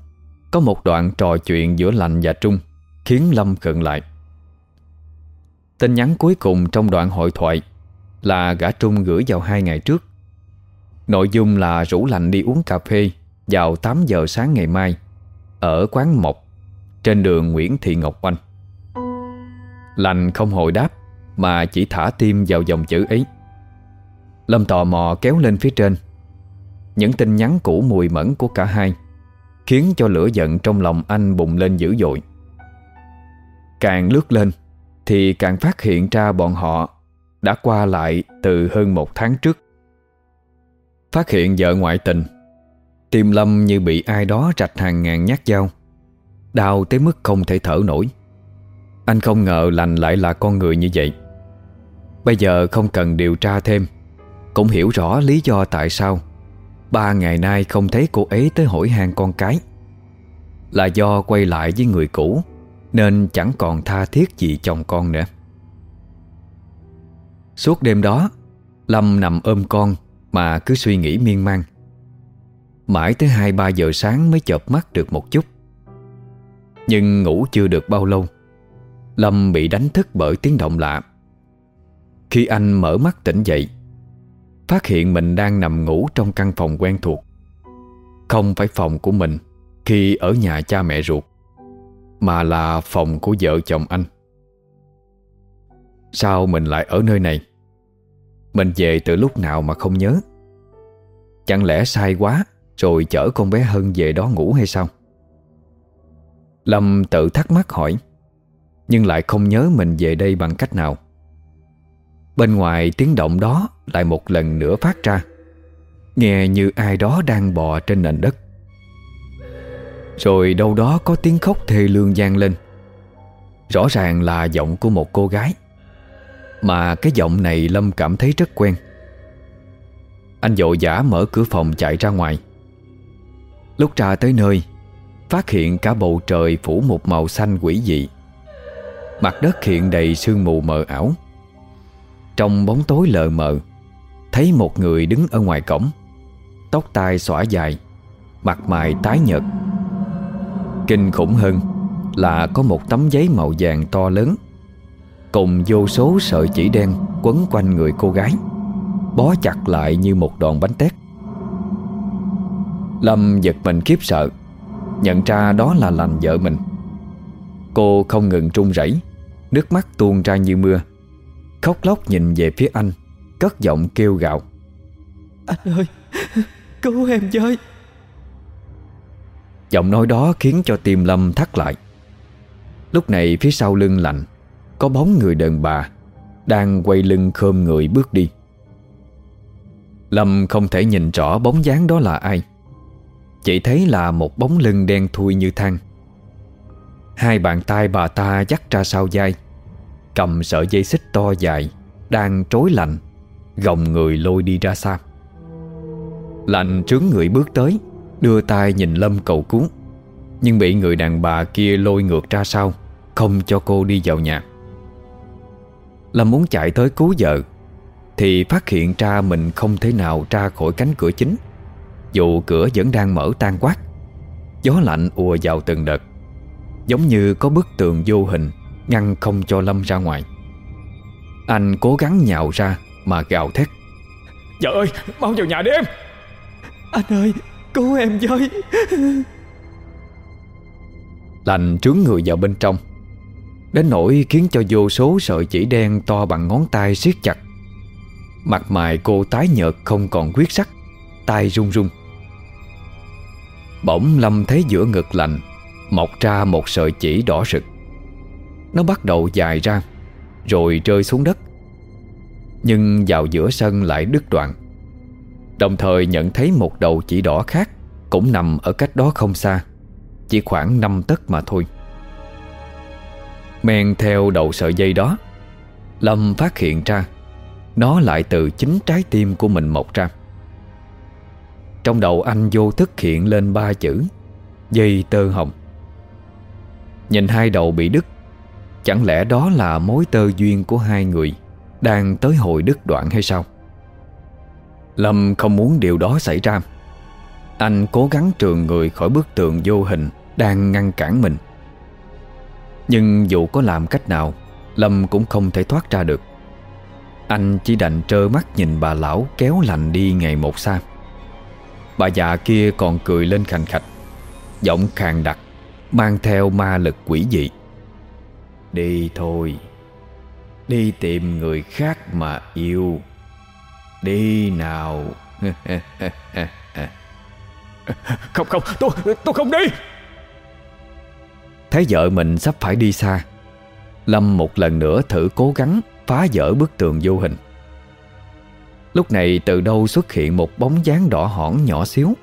Có một đoạn trò chuyện giữa lành và Trung Khiến Lâm khựng lại. Tin nhắn cuối cùng trong đoạn hội thoại Là gã Trung gửi vào hai ngày trước. Nội dung là rủ lành đi uống cà phê Vào 8 giờ sáng ngày mai Ở quán Mộc, Trên đường Nguyễn Thị Ngọc Oanh. Lành không hồi đáp, Mà chỉ thả tim vào dòng chữ ấy. Lâm tò mò kéo lên phía trên. Những tin nhắn cũ mùi mẫn của cả hai Khiến cho lửa giận trong lòng anh bùng lên dữ dội. Càng lướt lên Thì càng phát hiện ra bọn họ Đã qua lại từ hơn một tháng trước. Phát hiện vợ ngoại tình Tim Lâm như bị ai đó rạch hàng ngàn nhát dao, Đau tới mức không thể thở nổi. Anh không ngờ lành lại là con người như vậy. Bây giờ không cần điều tra thêm, Cũng hiểu rõ lý do tại sao Ba ngày nay không thấy cô ấy tới hỏi hàng con cái. Là do quay lại với người cũ, Nên chẳng còn tha thiết gì chồng con nữa. Suốt đêm đó, Lâm nằm ôm con Mà cứ suy nghĩ miên man. Mãi tới 2-3 giờ sáng mới chợp mắt được một chút. Nhưng ngủ chưa được bao lâu Lâm bị đánh thức bởi tiếng động lạ. Khi anh mở mắt tỉnh dậy, Phát hiện mình đang nằm ngủ trong căn phòng quen thuộc. Không phải phòng của mình, Khi ở nhà cha mẹ ruột, Mà là phòng của vợ chồng anh. Sao mình lại ở nơi này? Mình về từ lúc nào mà không nhớ? Chẳng lẽ sai quá, Rồi chở con bé Hân về đó ngủ hay sao? Lâm tự thắc mắc hỏi. Nhưng lại không nhớ mình về đây bằng cách nào. Bên ngoài tiếng động đó lại một lần nữa phát ra. Nghe như ai đó đang bò trên nền đất. Rồi đâu đó có tiếng khóc thê lương gian lên. Rõ ràng là giọng của một cô gái. Mà cái giọng này Lâm cảm thấy rất quen. Anh vội vã mở cửa phòng chạy ra ngoài. Lúc ra tới nơi, Phát hiện cả bầu trời phủ một màu xanh quỷ dị. Mặt đất hiện đầy sương mù mờ ảo. Trong bóng tối lờ mờ, Thấy một người đứng ở ngoài cổng. Tóc tai xõa dài, Mặt mày tái nhợt. Kinh khủng hơn Là có một tấm giấy màu vàng to lớn. Cùng vô số sợi chỉ đen Quấn quanh người cô gái, Bó chặt lại như một đòn bánh tét. Lâm giật mình khiếp sợ, Nhận ra đó là lành vợ mình. Cô không ngừng trung rẩy Nước mắt tuôn ra như mưa. Khóc lóc nhìn về phía anh Cất giọng kêu gào. Anh ơi Cứu em với. Giọng nói đó khiến cho tim Lâm thắt lại. Lúc này phía sau lưng lạnh Có bóng người đàn bà Đang quay lưng khom người bước đi. Lâm không thể nhìn rõ bóng dáng đó là ai. Chỉ thấy là một bóng lưng đen thui như than Hai bàn tay bà ta dắt ra sau vai. Cầm sợi dây xích to dài, Đang trối lạnh, Gồng người lôi đi ra xa. Lạnh trướng người bước tới, Đưa tay nhìn Lâm cầu cứu. Nhưng bị người đàn bà kia lôi ngược ra sau, Không cho cô đi vào nhà. Lâm muốn chạy tới cứu vợ, Thì phát hiện ra mình không thể nào ra khỏi cánh cửa chính, Dù cửa vẫn đang mở tan quát. Gió lạnh ùa vào từng đợt. Giống như có bức tường vô hình Ngăn không cho Lâm ra ngoài. Anh cố gắng nhào ra Mà gào thét. Vợ ơi mau vào nhà đi em. Anh ơi cứu em với. Lành trướng người vào bên trong. Đến nỗi khiến cho vô số sợi chỉ đen to bằng ngón tay siết chặt. Mặt mày cô tái nhợt không còn quyết sắc tay run run. Bỗng Lâm thấy giữa ngực lạnh Mọc ra một sợi chỉ đỏ rực. Nó bắt đầu dài ra, Rồi rơi xuống đất. Nhưng vào giữa sân lại đứt đoạn. Đồng thời nhận thấy một đầu chỉ đỏ khác Cũng nằm ở cách đó không xa, Chỉ khoảng 5 tấc mà thôi. Men theo đầu sợi dây đó, Lâm phát hiện ra Nó lại từ chính trái tim của mình mọc ra. Trong đầu anh vô thức hiện lên ba chữ, Dây tơ hồng. Nhìn hai đầu bị đứt. Chẳng lẽ đó là mối tơ duyên của hai người Đang tới hồi đứt đoạn hay sao? Lâm không muốn điều đó xảy ra. Anh cố gắng trường người khỏi bức tường vô hình Đang ngăn cản mình. Nhưng dù có làm cách nào, Lâm cũng không thể thoát ra được. Anh chỉ đành trơ mắt nhìn bà lão kéo lành đi ngày một xa. Bà già kia còn cười lên khành khạch, Giọng khàn đặc. Mang theo ma lực quỷ dị. Đi thôi Đi tìm người khác mà yêu. Đi nào. Không không tôi tôi không đi. Thấy vợ mình sắp phải đi xa Lâm một lần nữa thử cố gắng Phá vỡ bức tường vô hình. Lúc này từ đâu xuất hiện một bóng dáng đỏ hỏn nhỏ xíu.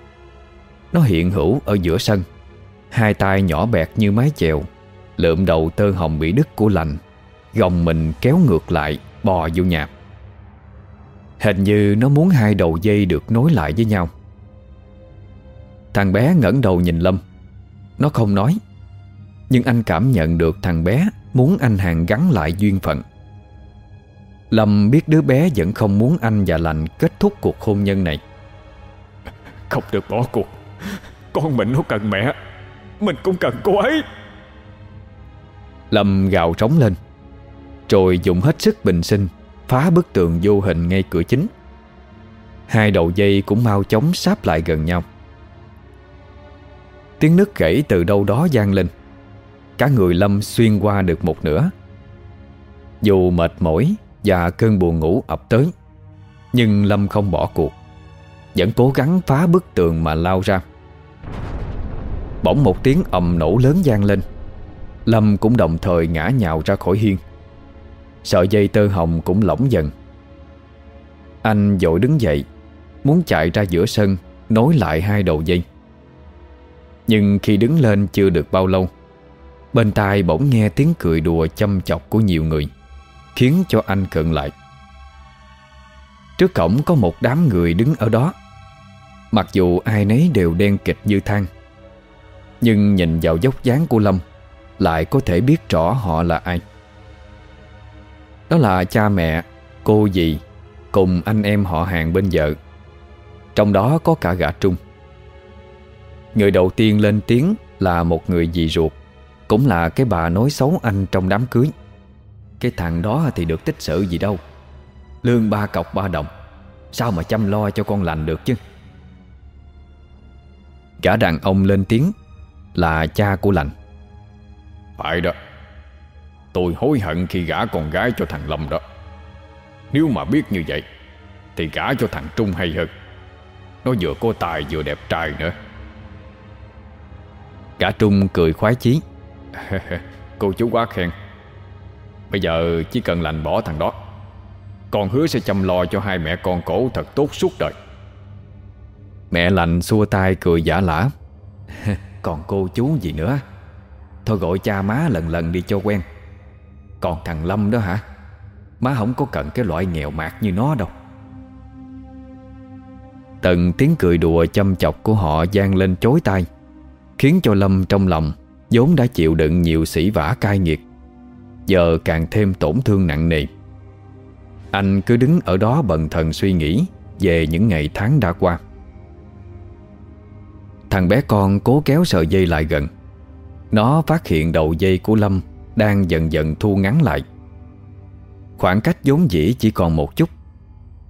Nó hiện hữu ở giữa sân Hai tay nhỏ bẹt như mái chèo, Lượm đầu tơ hồng bị đứt của lành, Gồng mình kéo ngược lại, Bò vô nhà. Hình như nó muốn hai đầu dây được nối lại với nhau. Thằng bé ngẩng đầu nhìn Lâm. Nó không nói, Nhưng anh cảm nhận được thằng bé Muốn anh hàng gắn lại duyên phận. Lâm biết đứa bé vẫn không muốn anh và lành kết thúc cuộc hôn nhân này. Không được bỏ cuộc. Con mình nó cần mẹ. Mình cũng cần cô ấy. Lâm gào trống lên, Rồi dùng hết sức bình sinh, Phá bức tường vô hình ngay cửa chính. Hai đầu dây cũng mau chóng sáp lại gần nhau. Tiếng nứt gãy từ đâu đó gian lên. Cả người Lâm xuyên qua được một nửa. Dù mệt mỏi Và cơn buồn ngủ ập tới, Nhưng Lâm không bỏ cuộc, Vẫn cố gắng phá bức tường mà lao ra. Bỗng một tiếng ầm nổ lớn gian lên. Lâm cũng đồng thời ngã nhào ra khỏi hiên. Sợi dây tơ hồng cũng lỏng dần. Anh dội đứng dậy, Muốn chạy ra giữa sân, Nối lại hai đầu dây. Nhưng khi đứng lên chưa được bao lâu, Bên tai bỗng nghe tiếng cười đùa châm chọc của nhiều người, Khiến cho anh cận lại. Trước cổng có một đám người đứng ở đó. Mặc dù ai nấy đều đen kịch như than nhưng nhìn vào dốc dáng của Lâm Lại có thể biết rõ họ là ai. Đó là cha mẹ, cô dì Cùng anh em họ hàng bên vợ. Trong đó có cả gã Trung. Người đầu tiên lên tiếng là một người dì ruột Cũng là cái bà nói xấu anh trong đám cưới. Cái thằng đó thì được tích sự gì đâu. Lương ba cọc ba đồng Sao mà chăm lo cho con lành được chứ? Gã đàn ông lên tiếng là cha của lành. Phải đó. Tôi hối hận khi gả con gái cho thằng Lâm đó. Nếu mà biết như vậy Thì gả cho thằng Trung hay hơn. Nó vừa có tài vừa đẹp trai nữa. Gã Trung cười khoái chí. Cô chú quá khen. Bây giờ chỉ cần lành bỏ thằng đó Con hứa sẽ chăm lo cho hai mẹ con cổ thật tốt suốt đời. Mẹ lành xua tay cười giả lả Còn cô chú gì nữa? Thôi gọi cha má lần lần đi cho quen. Còn thằng Lâm đó hả? Má không có cần cái loại nghèo mạt như nó đâu. Từng tiếng cười đùa châm chọc của họ gian lên chối tai, Khiến cho Lâm trong lòng vốn đã chịu đựng nhiều sỉ vả cai nghiệt. Giờ càng thêm tổn thương nặng nề. Anh cứ đứng ở đó bần thần suy nghĩ Về những ngày tháng đã qua. Thằng bé con cố kéo sợi dây lại gần. Nó phát hiện đầu dây của Lâm Đang dần dần thu ngắn lại. Khoảng cách vốn dĩ chỉ còn một chút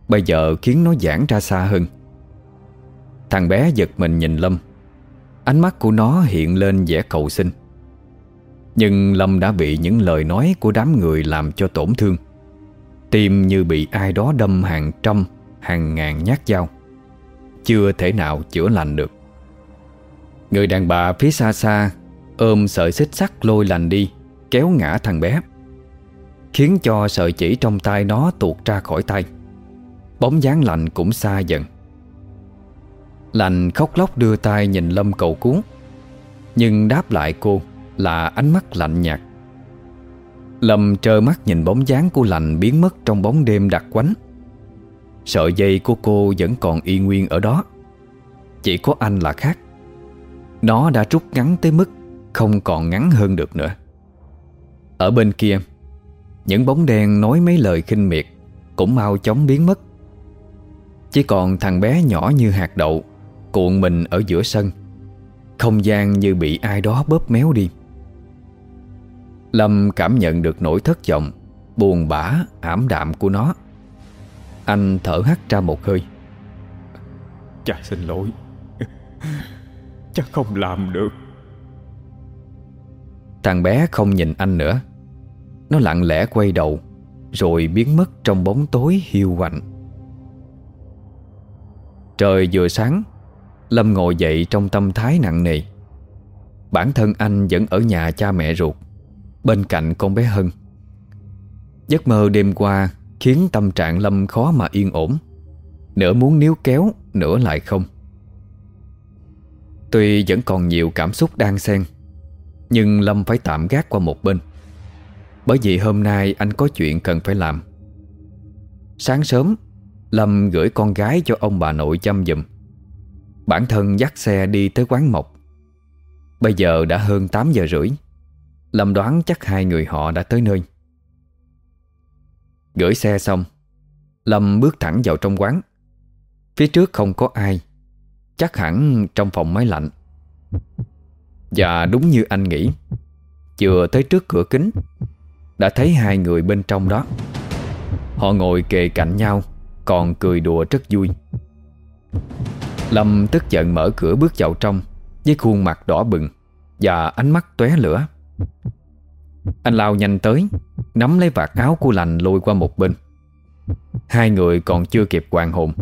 Bây giờ khiến nó giãn ra xa hơn. Thằng bé giật mình nhìn Lâm. Ánh mắt của nó hiện lên vẻ cầu xin. Nhưng Lâm đã bị những lời nói của đám người làm cho tổn thương. Tim như bị ai đó đâm hàng trăm, hàng ngàn nhát dao. Chưa thể nào chữa lành được. Người đàn bà phía xa xa Ôm sợi xích sắt lôi lành đi, Kéo ngã thằng bé, Khiến cho sợi chỉ trong tay nó tuột ra khỏi tay. Bóng dáng lạnh cũng xa dần. Lành khóc lóc đưa tay nhìn Lâm cầu cứu, Nhưng đáp lại cô là ánh mắt lạnh nhạt. Lâm trơ mắt nhìn bóng dáng của lành biến mất trong bóng đêm đặc quánh. Sợi dây của cô vẫn còn y nguyên ở đó. Chỉ có anh là khác. Nó đã rút ngắn tới mức không còn ngắn hơn được nữa. Ở bên kia Những bóng đen nói mấy lời khinh miệt Cũng mau chóng biến mất. Chỉ còn thằng bé nhỏ như hạt đậu Cuộn mình ở giữa sân Không gian như bị ai đó bóp méo đi. Lâm cảm nhận được nỗi thất vọng Buồn bã, ảm đạm của nó. Anh thở hắt ra một hơi. Cha xin lỗi. Chắc không làm được. Thằng bé không nhìn anh nữa. Nó lặng lẽ quay đầu, Rồi biến mất trong bóng tối hiu quạnh. Trời vừa sáng, Lâm ngồi dậy trong tâm thái nặng nề. Bản thân anh vẫn ở nhà cha mẹ ruột, Bên cạnh con bé Hân. Giấc mơ đêm qua Khiến tâm trạng Lâm khó mà yên ổn. Nửa muốn níu kéo, Nửa lại không. Tuy vẫn còn nhiều cảm xúc đang xen, Nhưng Lâm phải tạm gác qua một bên. Bởi vì hôm nay anh có chuyện cần phải làm. Sáng sớm, Lâm gửi con gái cho ông bà nội chăm dùm Bản thân dắt xe đi tới quán mộc. Bây giờ đã hơn 8 giờ rưỡi. Lâm đoán chắc hai người họ đã tới nơi. Gửi xe xong, Lâm bước thẳng vào trong quán. Phía trước không có ai Chắc hẳn trong phòng máy lạnh. Và đúng như anh nghĩ, Vừa tới trước cửa kính, Đã thấy hai người bên trong đó. Họ ngồi kề cạnh nhau, Còn cười đùa rất vui. Lâm tức giận mở cửa bước vào trong, Với khuôn mặt đỏ bừng Và ánh mắt tóe lửa. Anh lao nhanh tới, Nắm lấy vạt áo của lành lôi qua một bên. Hai người còn chưa kịp hoàng hồn,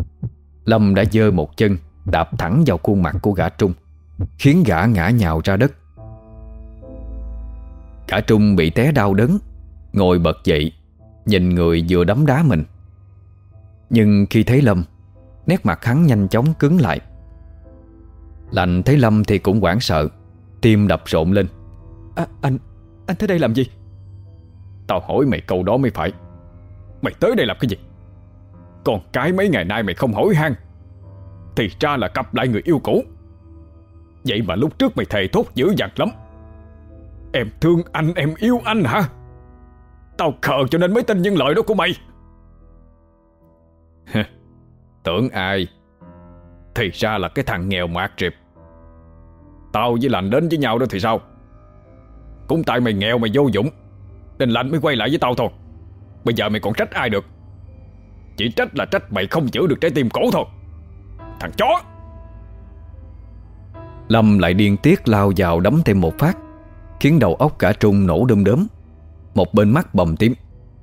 Lâm đã dơ một chân Đạp thẳng vào khuôn mặt của gã Trung Khiến gã ngã nhào ra đất. Gã Trung bị té đau đớn Ngồi bật dậy Nhìn người vừa đấm đá mình. Nhưng khi thấy Lâm Nét mặt hắn nhanh chóng cứng lại. Lành thấy Lâm thì cũng hoảng sợ Tim đập rộn lên. À, Anh, anh tới đây làm gì? Tao hỏi mày câu đó mới phải. Mày tới đây làm cái gì? Còn cái mấy ngày nay mày không hỏi han thì ra là cặp lại người yêu cũ. Vậy mà lúc trước mày thề thốt dữ dằn lắm. Em thương anh, em yêu anh hả? Tao khờ cho nên mới tin những lời đó của mày. Tưởng ai? Thì ra là cái thằng nghèo mạt triệp. Tao với lành đến với nhau đó thì sao? Cũng tại mày nghèo mày vô dụng Nên lành mới quay lại với tao thôi. Bây giờ mày còn trách ai được? Chỉ trách là trách mày không giữ được trái tim cổ thôi. Thằng chó. Lâm lại điên tiết lao vào đấm thêm một phát Khiến đầu óc cả Trung nổ đơm đớm. Một bên mắt bầm tím.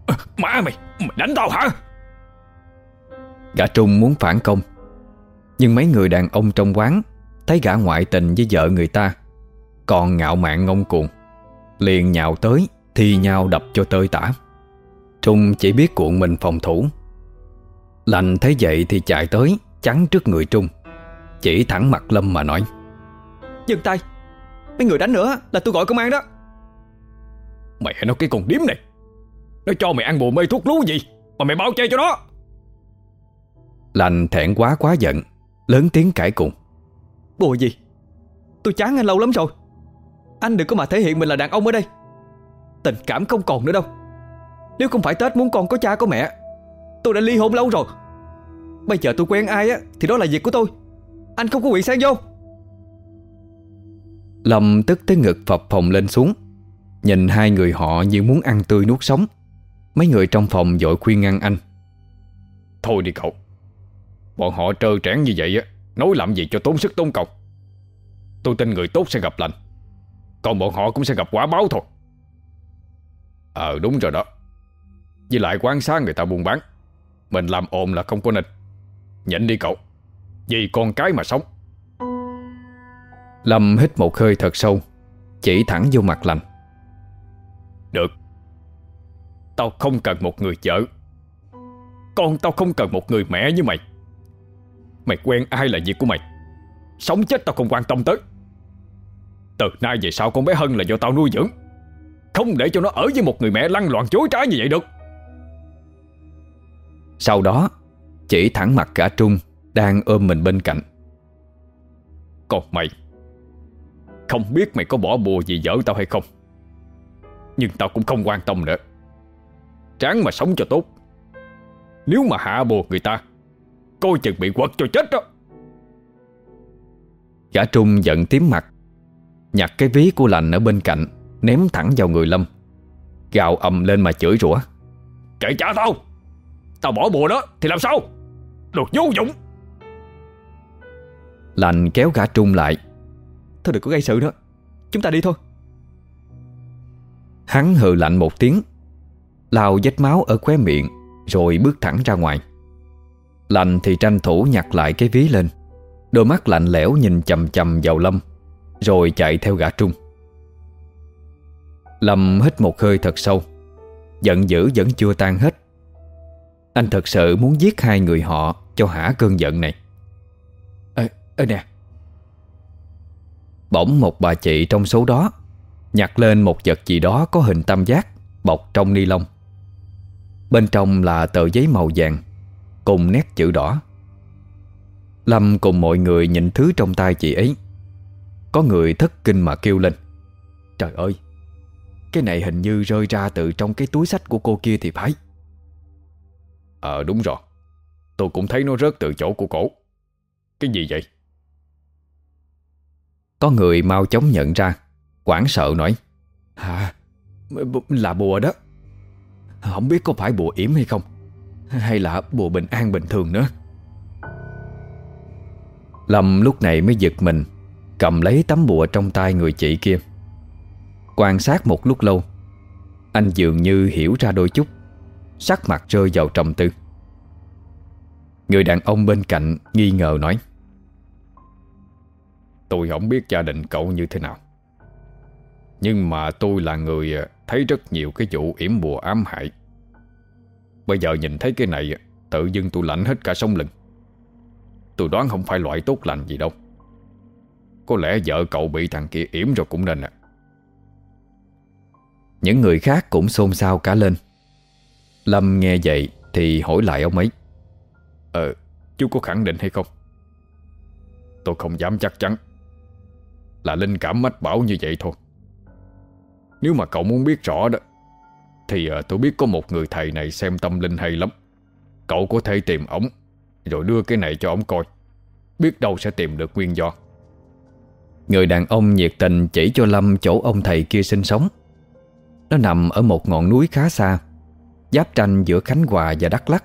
À, Má mày, mày đánh tao hả? Gã Trung muốn phản công. Nhưng mấy người đàn ông trong quán Thấy gã ngoại tình với vợ người ta Còn ngạo mạn ngông cuồng. Liền nhào tới Thì nhau đập cho tơi tả. Trung chỉ biết cuộn mình phòng thủ. Lành thấy vậy thì chạy tới Chắn trước người Trung. Chỉ thẳng mặt Lâm mà nói. Dừng tay. Mấy người đánh nữa là tôi gọi công an đó. Mày hãy nói cái con điếm này. Nó cho mày ăn bùa mê thuốc lú gì Mà mày bao che cho nó. Lành thẹn quá quá giận. Lớn tiếng cãi cùng Bùa gì? Tôi chán anh lâu lắm rồi. Anh đừng có mà thể hiện mình là đàn ông ở đây. Tình cảm không còn nữa đâu. Nếu không phải Tết muốn con có cha có mẹ Tôi đã ly hôn lâu rồi Bây giờ tôi quen ai á, Thì đó là việc của tôi. Anh không có quyền sang vô. Lâm tức tới ngực phập phồng lên xuống. Nhìn hai người họ như muốn ăn tươi nuốt sống. Mấy người trong phòng dội khuyên ngăn anh. Thôi đi cậu. Bọn họ trơ trẽn như vậy á, Nói làm gì cho tốn sức tốn công. Tôi tin người tốt sẽ gặp lành. Còn bọn họ cũng sẽ gặp quả báo thôi. Ờ đúng rồi đó. Với lại quán xá người ta buôn bán. Mình làm ồn là không có nịch Nhịn đi cậu, Vì con cái mà sống. Lâm hít một hơi thật sâu, Chỉ thẳng vô mặt lành Được, Tao không cần một người vợ. Con tao không cần một người mẹ như mày. Mày quen ai là việc của mày? Sống chết tao không quan tâm tới. Từ nay về sau con bé Hân là do tao nuôi dưỡng. Không để cho nó ở với một người mẹ lăn loạn chối trái như vậy được. Sau đó chỉ thẳng mặt cả Trung Đang ôm mình bên cạnh. Còn mày, Không biết mày có bỏ bùa gì dở tao hay không. Nhưng tao cũng không quan tâm nữa. Tráng mà sống cho tốt. Nếu mà hạ bùa người ta, Coi chừng bị quật cho chết đó. Gã Trung giận tím mặt, Nhặt cái ví của lành ở bên cạnh, Ném thẳng vào người Lâm. Gào ầm lên mà chửi rủa. Kệ trả tao Tao bỏ bùa đó thì làm sao? Đồ vô dụng Lành kéo gã Trung lại. Thôi đừng có gây sự nữa. Chúng ta đi thôi. Hắn hừ lạnh một tiếng Lao vết máu ở khóe miệng Rồi bước thẳng ra ngoài. Lành thì tranh thủ nhặt lại cái ví lên. Đôi mắt lạnh lẽo nhìn chầm chầm vào Lâm Rồi chạy theo gã Trung. Lâm hít một hơi thật sâu Giận dữ vẫn chưa tan hết Anh thật sự muốn giết hai người họ Cho hả cơn giận này. Ê, ê nè. Bỗng một bà chị trong số đó Nhặt lên một vật gì đó có hình tam giác Bọc trong ni lông. Bên trong là tờ giấy màu vàng Cùng nét chữ đỏ. Lâm cùng mọi người nhìn thứ trong tay chị ấy. Có người thất kinh mà kêu lên. Trời ơi Cái này hình như rơi ra từ trong cái túi sách của cô kia thì phải Ờ đúng rồi. Tôi cũng thấy nó rớt từ chỗ của cổ. Cái gì vậy? Có người mau chóng nhận ra. Quảng sợ nói. À là bùa đó. Không biết có phải bùa yểm hay không Hay là bùa bình an bình thường nữa. Lâm lúc này mới giật mình Cầm lấy tấm bùa trong tay người chị kia. Quan sát một lúc lâu Anh dường như hiểu ra đôi chút Sắc mặt rơi vào trầm tư. Người đàn ông bên cạnh nghi ngờ nói, Tôi không biết gia đình cậu như thế nào, Nhưng mà tôi là người à, thấy rất nhiều cái vụ yểm bùa ám hại. Bây giờ nhìn thấy cái này, Tự dưng tôi lạnh hết cả sống lưng. Tôi đoán không phải loại tốt lành gì đâu. Có lẽ vợ cậu bị thằng kia yểm rồi cũng nên à. Những người khác cũng xôn xao cả lên. Lâm nghe vậy Thì hỏi lại ông ấy. Ờ chú có khẳng định hay không? Tôi không dám chắc chắn. Là linh cảm mách bảo như vậy thôi. Nếu mà cậu muốn biết rõ đó Thì à, tôi biết có một người thầy này xem tâm linh hay lắm. Cậu có thể tìm ổng Rồi đưa cái này cho ổng coi. Biết đâu sẽ tìm được nguyên do. Người đàn ông nhiệt tình chỉ cho Lâm chỗ ông thầy kia sinh sống. Nó nằm ở một ngọn núi khá xa. Giáp tranh giữa Khánh Hòa và Đắk Lắk.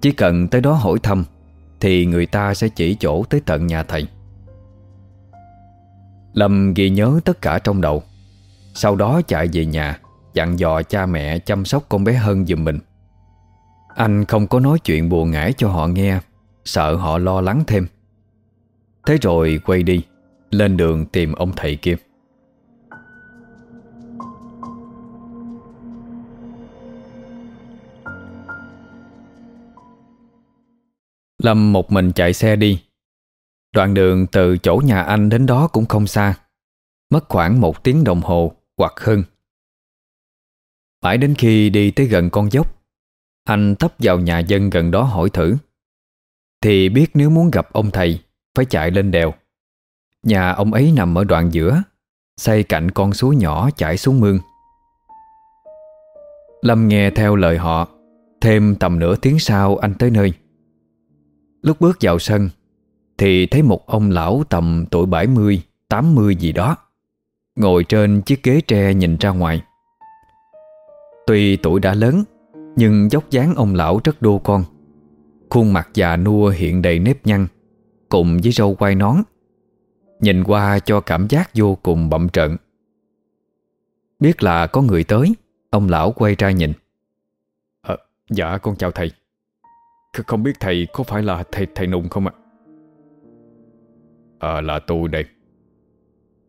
Chỉ cần tới đó hỏi thăm, Thì người ta sẽ chỉ chỗ tới tận nhà thầy. Lâm ghi nhớ tất cả trong đầu, Sau đó chạy về nhà, Dặn dò cha mẹ chăm sóc con bé Hân giùm mình. Anh không có nói chuyện buồn ngãi cho họ nghe, Sợ họ lo lắng thêm. Thế rồi quay đi, Lên đường tìm ông thầy kia. Lâm một mình chạy xe đi. Đoạn đường từ chỗ nhà anh đến đó cũng không xa. Mất khoảng một tiếng đồng hồ hoặc hơn. Mãi đến khi đi tới gần con dốc, Anh tấp vào nhà dân gần đó hỏi thử. Thì biết nếu muốn gặp ông thầy, Phải chạy lên đèo. Nhà ông ấy nằm ở đoạn giữa, Xây cạnh con suối nhỏ chảy xuống mương. Lâm nghe theo lời họ, Thêm tầm nửa tiếng sau anh tới nơi. Lúc bước vào sân Thì thấy một ông lão tầm tuổi 70, 80 gì đó Ngồi trên chiếc ghế tre nhìn ra ngoài. Tuy tuổi đã lớn Nhưng dốc dáng ông lão rất đô con. Khuôn mặt già nua hiện đầy nếp nhăn cùng với râu quai nón Nhìn qua cho cảm giác vô cùng bậm trận Biết là có người tới Ông lão quay ra nhìn. À, Dạ con chào thầy. Không biết thầy có phải là thầy thầy Nùng không ạ? À là tôi đây.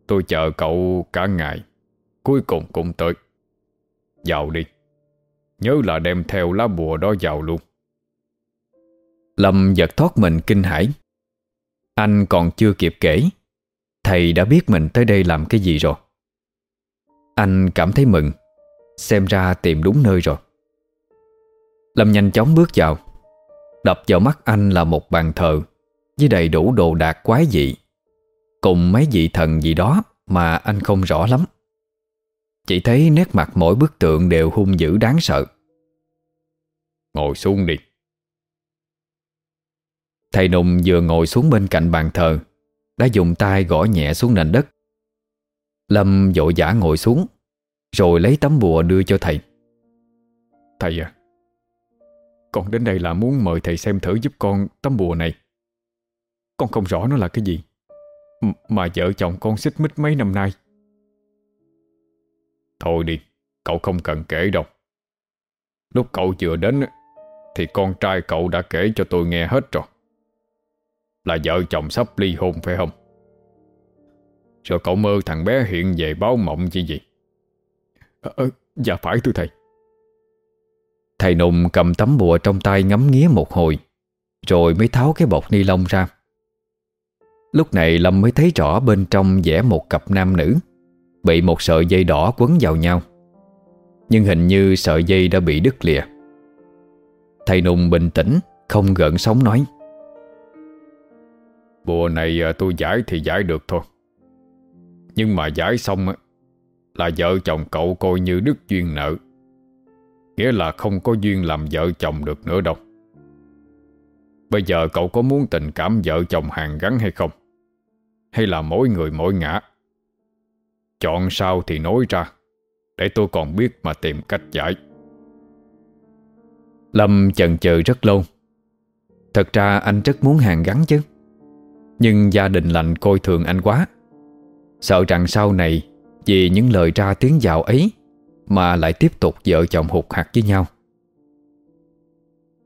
Tôi chờ cậu cả ngày. Cuối cùng cũng tới. Vào đi. Nhớ là đem theo lá bùa đó vào luôn. Lâm giật thoát mình kinh hãi. Anh còn chưa kịp kể. Thầy đã biết mình tới đây làm cái gì rồi. Anh cảm thấy mừng. Xem ra tìm đúng nơi rồi. Lâm nhanh chóng bước vào. Đập vào mắt anh là một bàn thờ Với đầy đủ đồ đạc quái dị. Cùng mấy vị thần gì đó Mà anh không rõ lắm. Chỉ thấy nét mặt mỗi bức tượng Đều hung dữ đáng sợ. Ngồi xuống đi. Thầy Nùng vừa ngồi xuống bên cạnh bàn thờ Đã dùng tay gõ nhẹ xuống nền đất. Lâm vội vã ngồi xuống Rồi lấy tấm bùa đưa cho thầy. Thầy à con đến đây là muốn mời thầy xem thử giúp con tấm bùa này. Con không rõ nó là cái gì Mà vợ chồng con xích mít mấy năm nay. Thôi đi Cậu không cần kể đâu. Lúc cậu vừa đến Thì con trai cậu đã kể cho tôi nghe hết rồi. Là vợ chồng sắp ly hôn phải không? Rồi cậu mơ thằng bé hiện về báo mộng chi gì? À, Dạ phải thưa thầy. Thầy Nùng cầm tấm bùa trong tay ngắm nghía một hồi, Rồi mới tháo cái bọc ni lông ra. Lúc này Lâm mới thấy rõ bên trong vẽ một cặp nam nữ, Bị một sợi dây đỏ quấn vào nhau. Nhưng hình như sợi dây đã bị đứt lìa. Thầy Nùng bình tĩnh, Không gợn sóng nói. Bùa này à, tôi giải thì giải được thôi. Nhưng mà giải xong Là vợ chồng cậu coi như đứt duyên nợ. Nghĩa là không có duyên làm vợ chồng được nữa đâu. Bây giờ cậu có muốn tình cảm vợ chồng hàng gắn hay không? Hay là mỗi người mỗi ngã? Chọn sao thì nói ra, Để tôi còn biết mà tìm cách giải. Lâm chần chừ rất lâu. Thật ra anh rất muốn hàng gắn chứ. Nhưng gia đình lành coi thường anh quá. Sợ rằng sau này, Vì những lời ra tiếng vào ấy mà lại tiếp tục vợ chồng hụt hạt với nhau.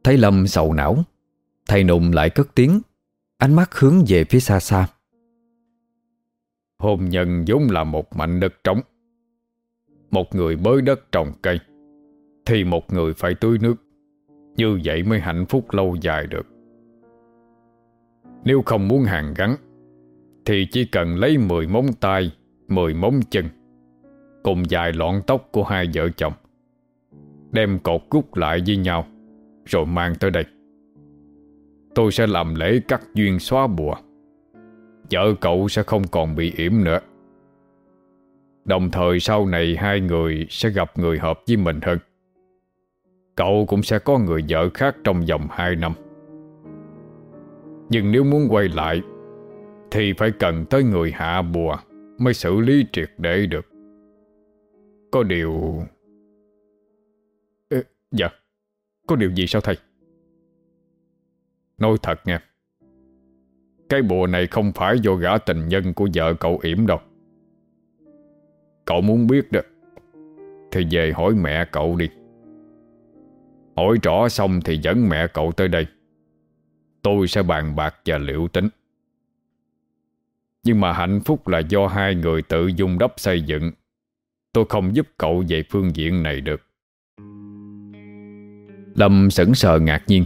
Thấy Lâm sầu não, Thầy Nùng lại cất tiếng, Ánh mắt hướng về phía xa xa. Hôn nhân vốn là một mảnh đất trống. Một người bới đất trồng cây, Thì một người phải tưới nước. Như vậy mới hạnh phúc lâu dài được. Nếu không muốn hàng gắn, Thì chỉ cần lấy 10 móng tay 10 móng chân Cùng dài lọn tóc của hai vợ chồng. Đem cột cút lại với nhau, Rồi mang tới đây. Tôi sẽ làm lễ cắt duyên xóa bùa. Vợ cậu sẽ không còn bị yểm nữa. Đồng thời sau này hai người sẽ gặp người hợp với mình hơn. Cậu cũng sẽ có người vợ khác trong vòng hai năm. Nhưng nếu muốn quay lại, Thì phải cần tới người hạ bùa Mới xử lý triệt để được. Có điều Ê, Dạ. Có điều gì sao thầy? Nói thật nha. Cái bùa này không phải do gã tình nhân của vợ cậu yểm đâu. Cậu muốn biết đó Thì về hỏi mẹ cậu đi. Hỏi rõ xong thì dẫn mẹ cậu tới đây. Tôi sẽ bàn bạc và liệu tính. Nhưng mà hạnh phúc là do hai người tự dung đắp xây dựng. Tôi không giúp cậu về phương diện này được. Lâm sững sờ ngạc nhiên.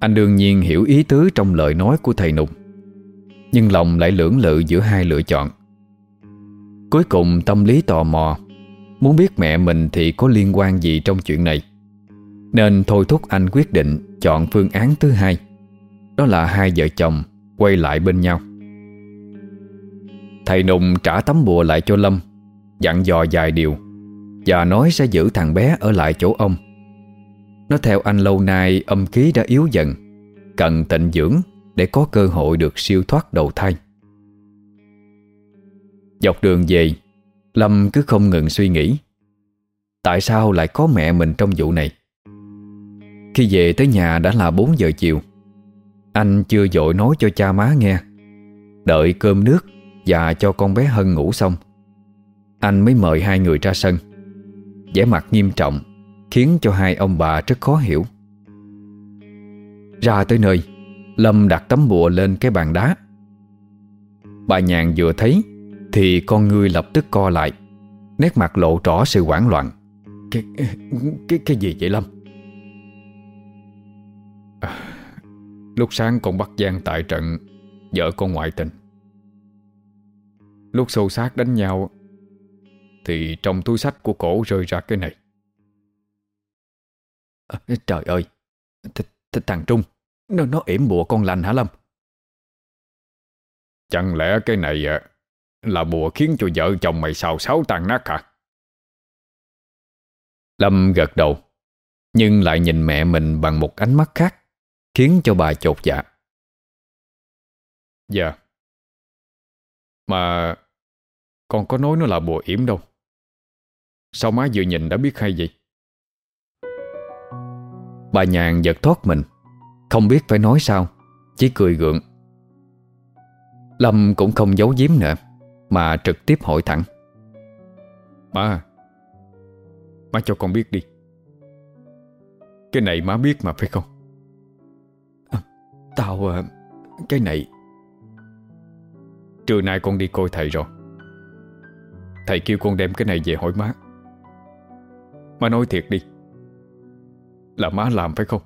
Anh đương nhiên hiểu ý tứ trong lời nói của thầy Nục Nhưng lòng lại lưỡng lự giữa hai lựa chọn. Cuối cùng tâm lý tò mò, Muốn biết mẹ mình thì có liên quan gì trong chuyện này, Nên thôi thúc anh quyết định chọn phương án thứ hai, đó là hai vợ chồng Quay lại bên nhau. Thầy Nùng trả tấm bùa lại cho Lâm. Dặn dò vài điều Và nói sẽ giữ thằng bé ở lại chỗ ông. Nó theo anh lâu nay âm khí đã yếu dần, Cần tịnh dưỡng Để có cơ hội được siêu thoát đầu thai. Dọc đường về, Lâm cứ không ngừng suy nghĩ, Tại sao lại có mẹ mình trong vụ này? Khi về tới nhà đã là 4 giờ chiều, Anh chưa dội nói cho cha má nghe. Đợi cơm nước Và cho con bé Hân ngủ xong anh mới mời hai người ra sân. Vẻ mặt nghiêm trọng Khiến cho hai ông bà rất khó hiểu. Ra tới nơi Lâm đặt tấm bùa lên cái bàn đá. Bà nhàn vừa thấy Thì con ngươi lập tức co lại Nét mặt lộ rõ sự hoảng loạn. Cái cái cái gì vậy Lâm? À, Lúc sáng con bắt gian tại trận Vợ con ngoại tình. Lúc xô xát đánh nhau thì trong túi sách của cổ rơi ra cái này. À, Trời ơi th th Thằng Trung Nó nó yểm bùa con lành hả Lâm? Chẳng lẽ cái này à, Là bùa khiến cho vợ chồng mày xào xáo tan nát hả? Lâm gật đầu Nhưng lại nhìn mẹ mình bằng một ánh mắt khác Khiến cho bà chột dạ. Dạ. Mà Con có nói nó là bùa yểm đâu Sao má vừa nhìn đã biết hay vậy? Bà nhàn giật thoát mình. Không biết phải nói sao Chỉ cười gượng. Lâm cũng không giấu giếm nữa Mà trực tiếp hỏi thẳng. Má Má cho con biết đi. Cái này má biết mà phải không? À, Tao à, Cái này. Trưa nay con đi coi thầy rồi. Thầy kêu con đem cái này về hỏi má Má nói thiệt đi. Là má làm phải không?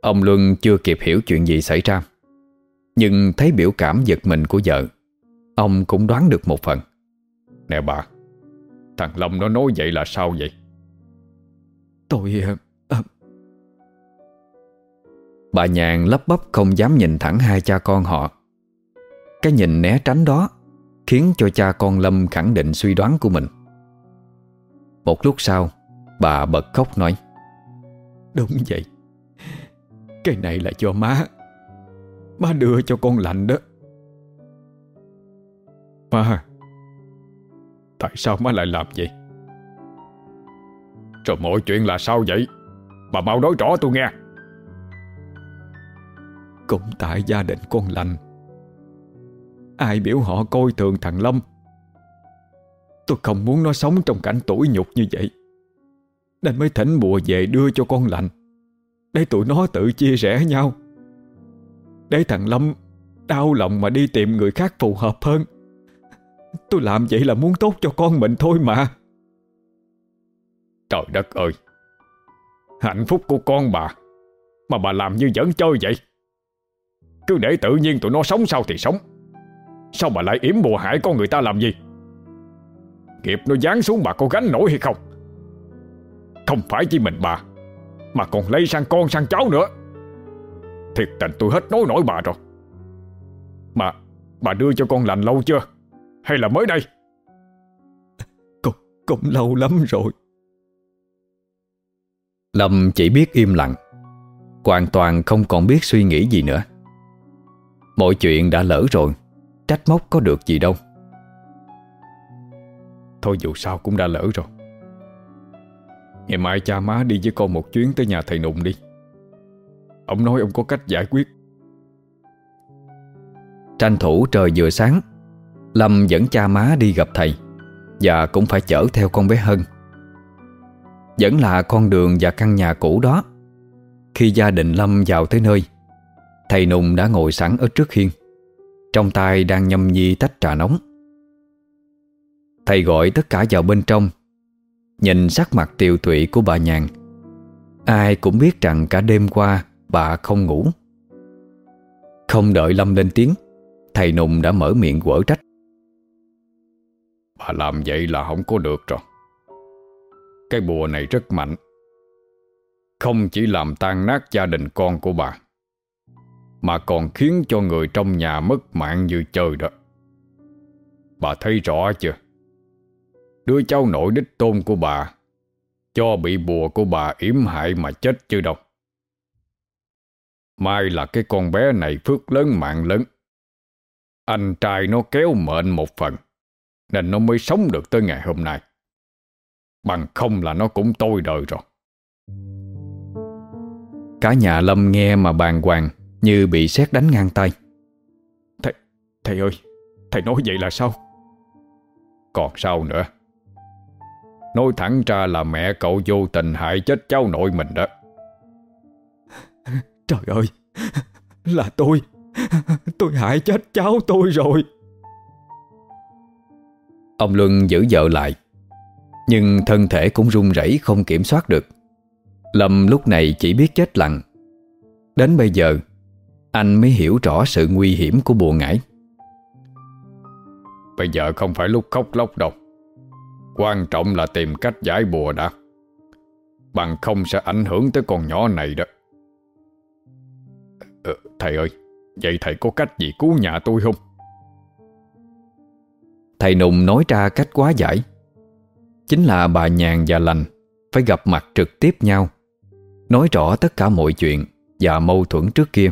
Ông Luân chưa kịp hiểu chuyện gì xảy ra Nhưng thấy biểu cảm giật mình của vợ Ông cũng đoán được một phần. Nè bà Thằng Long nó nói vậy là sao vậy? Tôi à, Bà nhàn lấp bắp không dám nhìn thẳng hai cha con họ. Cái nhìn né tránh đó Khiến cho cha con Lâm khẳng định suy đoán của mình Một lúc sau Bà bật khóc nói Đúng vậy. Cái này là cho má. Má đưa cho con lạnh đó. Má Tại sao má lại làm vậy? Rồi mọi chuyện là sao vậy? Bà mau nói rõ tôi nghe. Cũng tại gia đình con lành Ai biểu họ coi thường thằng Lâm Tôi không muốn nó sống trong cảnh tủi nhục như vậy. Nên mới thỉnh bùa về đưa cho con lành. Để tụi nó tự chia sẻ nhau. Để thằng Lâm đau lòng mà đi tìm người khác phù hợp hơn. Tôi làm vậy là muốn tốt cho con mình thôi mà. Trời đất ơi! Hạnh phúc của con bà. Mà bà làm như vẫn chơi vậy. Cứ để tự nhiên tụi nó sống sao thì sống. Sao bà lại yểm bùa hại con người ta làm gì? Nghiệp nó dán xuống bà có gánh nổi hay không? Không phải chỉ mình bà Mà còn lây sang con sang cháu nữa. Thiệt tình tôi hết nói nổi bà rồi. Mà bà đưa cho con lành lâu chưa? Hay là mới đây? Cũng, cũng lâu lắm rồi. Lâm chỉ biết im lặng Hoàn toàn không còn biết suy nghĩ gì nữa. Mọi chuyện đã lỡ rồi Trách móc có được gì đâu Thôi dù sao cũng đã lỡ rồi. Ngày mai cha má đi với con một chuyến tới nhà thầy Nụng đi. Ông nói ông có cách giải quyết. Tranh thủ trời vừa sáng, Lâm dẫn cha má đi gặp thầy Và cũng phải chở theo con bé Hân. Vẫn là con đường và căn nhà cũ đó. Khi gia đình Lâm vào tới nơi, Thầy Nùng đã ngồi sẵn ở trước hiên. Trong tay đang nhâm nhi tách trà nóng. Thầy gọi tất cả vào bên trong. Nhìn sắc mặt tiều tụy của bà nhàn, Ai cũng biết rằng cả đêm qua bà không ngủ. Không đợi Lâm lên tiếng, Thầy Nùng đã mở miệng quở trách. Bà làm vậy là không có được rồi. Cái bùa này rất mạnh. Không chỉ làm tan nát gia đình con của bà, Mà còn khiến cho người trong nhà mất mạng như trời đó. Bà thấy rõ chưa? Đứa cháu nội đích tôn của bà Cho bị bùa của bà yểm hại mà chết chưa đâu. Mai là cái con bé này phước lớn mạng lớn. Anh trai nó kéo mệnh một phần Nên nó mới sống được tới ngày hôm nay. Bằng không là nó cũng tôi đời rồi. Cả nhà Lâm nghe mà bàng hoàng Như bị sét đánh ngang tay. Thầy, thầy ơi Thầy nói vậy là sao? Còn sao nữa Nói thẳng ra là mẹ cậu vô tình hại chết cháu nội mình đó. Trời ơi Là tôi. Tôi hại chết cháu tôi rồi. Ông Luân giữ vợ lại Nhưng thân thể cũng run rẩy không kiểm soát được. Lâm lúc này chỉ biết chết lặng. Đến bây giờ Anh mới hiểu rõ sự nguy hiểm của bùa ngải. Bây giờ không phải lúc khóc lóc đâu Quan trọng là tìm cách giải bùa đã. Bằng không sẽ ảnh hưởng tới con nhỏ này đó. Ờ, Thầy ơi Vậy thầy có cách gì cứu nhà tôi không? Thầy Nùng nói ra cách quá giải. Chính là bà Nhàn và Lành Phải gặp mặt trực tiếp nhau Nói rõ tất cả mọi chuyện Và mâu thuẫn trước kia.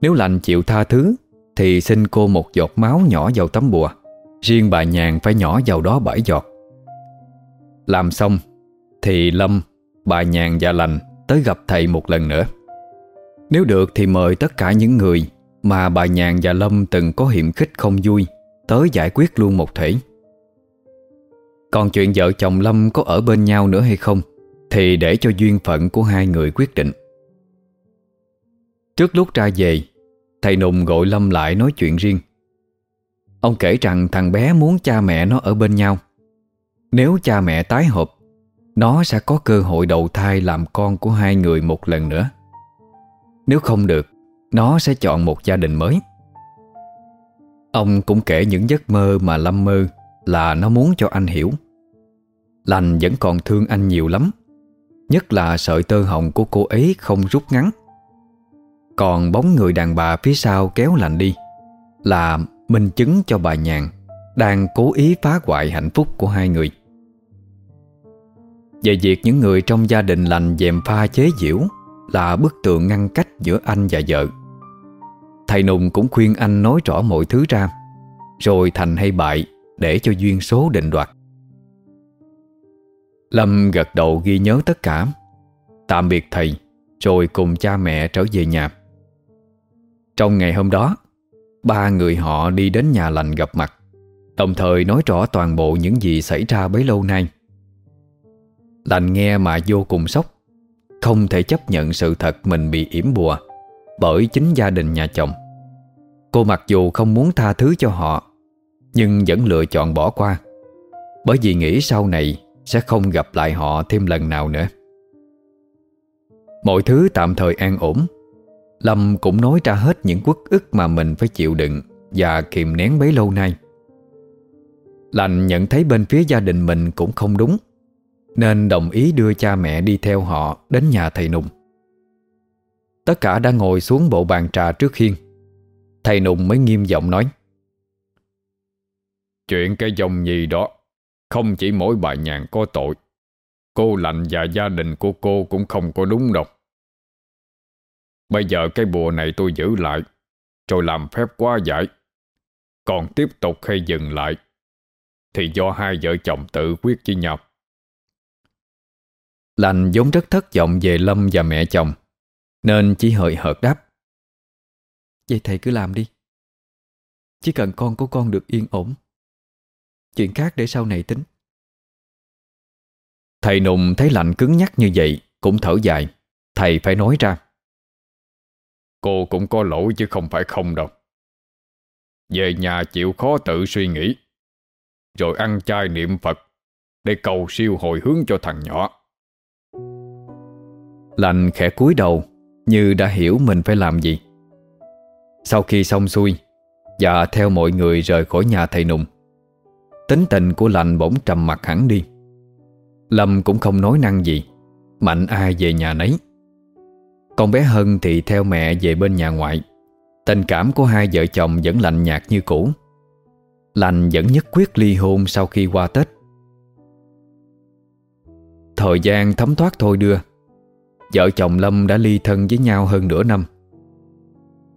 Nếu Lành chịu tha thứ Thì xin cô một giọt máu nhỏ vào tấm bùa. Riêng bà Nhàn phải nhỏ vào đó bảy giọt. Làm xong Thì Lâm, bà Nhàn và Lành Tới gặp thầy một lần nữa. Nếu được thì mời tất cả những người Mà bà Nhàn và Lâm từng có hiểm khích không vui Tới giải quyết luôn một thể. Còn chuyện vợ chồng Lâm có ở bên nhau nữa hay không Thì để cho duyên phận của hai người quyết định. Trước lúc ra về Thầy Nùng gọi Lâm lại nói chuyện riêng. Ông kể rằng thằng bé muốn cha mẹ nó ở bên nhau. Nếu cha mẹ tái hợp, Nó sẽ có cơ hội đầu thai làm con của hai người một lần nữa. Nếu không được, Nó sẽ chọn một gia đình mới. Ông cũng kể những giấc mơ mà Lâm mơ Là nó muốn cho anh hiểu. Lành vẫn còn thương anh nhiều lắm, Nhất là sợi tơ hồng của cô ấy không rút ngắn. Còn bóng người đàn bà phía sau kéo lành đi, Là minh chứng cho bà Nhàn Đang cố ý phá hoại hạnh phúc của hai người. Về việc những người trong gia đình lành dèm pha chế giễu Là bức tường ngăn cách giữa anh và vợ. Thầy Nùng cũng khuyên anh nói rõ mọi thứ ra, Rồi thành hay bại Để cho duyên số định đoạt. Lâm gật đầu ghi nhớ tất cả, Tạm biệt thầy, Rồi cùng cha mẹ trở về nhà. Trong ngày hôm đó Ba người họ đi đến nhà lành gặp mặt, Đồng thời nói rõ toàn bộ những gì xảy ra bấy lâu nay. Lành nghe mà vô cùng sốc, Không thể chấp nhận sự thật mình bị yểm bùa Bởi chính gia đình nhà chồng. Cô mặc dù không muốn tha thứ cho họ, Nhưng vẫn lựa chọn bỏ qua, Bởi vì nghĩ sau này Sẽ không gặp lại họ thêm lần nào nữa. Mọi thứ tạm thời an ổn Lâm cũng nói ra hết những quất ức mà mình phải chịu đựng Và kìm nén bấy lâu nay. Lành nhận thấy bên phía gia đình mình cũng không đúng, Nên đồng ý đưa cha mẹ đi theo họ đến nhà thầy Nùng. Tất cả đã ngồi xuống bộ bàn trà trước khiên Thầy Nùng mới nghiêm giọng nói, Chuyện cái dòng gì đó, Không chỉ mỗi bà nhàn có tội. Cô lành và gia đình của cô cũng không có đúng đâu. Bây giờ cái bùa này tôi giữ lại Rồi làm phép quá giải. Còn tiếp tục hay dừng lại Thì do hai vợ chồng tự quyết với nhau. Lành vốn rất thất vọng về Lâm và mẹ chồng Nên chỉ hời hợt đáp. Vậy thầy cứ làm đi. Chỉ cần con của con được yên ổn. Chuyện khác để sau này tính. Thầy Nùng thấy lạnh cứng nhắc như vậy Cũng thở dài. Thầy phải nói ra Cô cũng có lỗi chứ không phải không đâu. Về nhà chịu khó tự suy nghĩ, Rồi ăn chay niệm Phật Để cầu siêu hồi hướng cho thằng nhỏ. Lành khẽ cúi đầu Như đã hiểu mình phải làm gì. Sau khi xong xuôi Và theo mọi người rời khỏi nhà thầy Nùng, Tính tình của lành bỗng trầm mặt hẳn đi. Lâm cũng không nói năng gì, Mạnh ai về nhà nấy. Con bé Hân thì theo mẹ về bên nhà ngoại. Tình cảm của hai vợ chồng vẫn lạnh nhạt như cũ. Lành vẫn nhất quyết ly hôn sau khi qua Tết. Thời gian thấm thoát thôi đưa. Vợ chồng Lâm đã ly thân với nhau hơn nửa năm.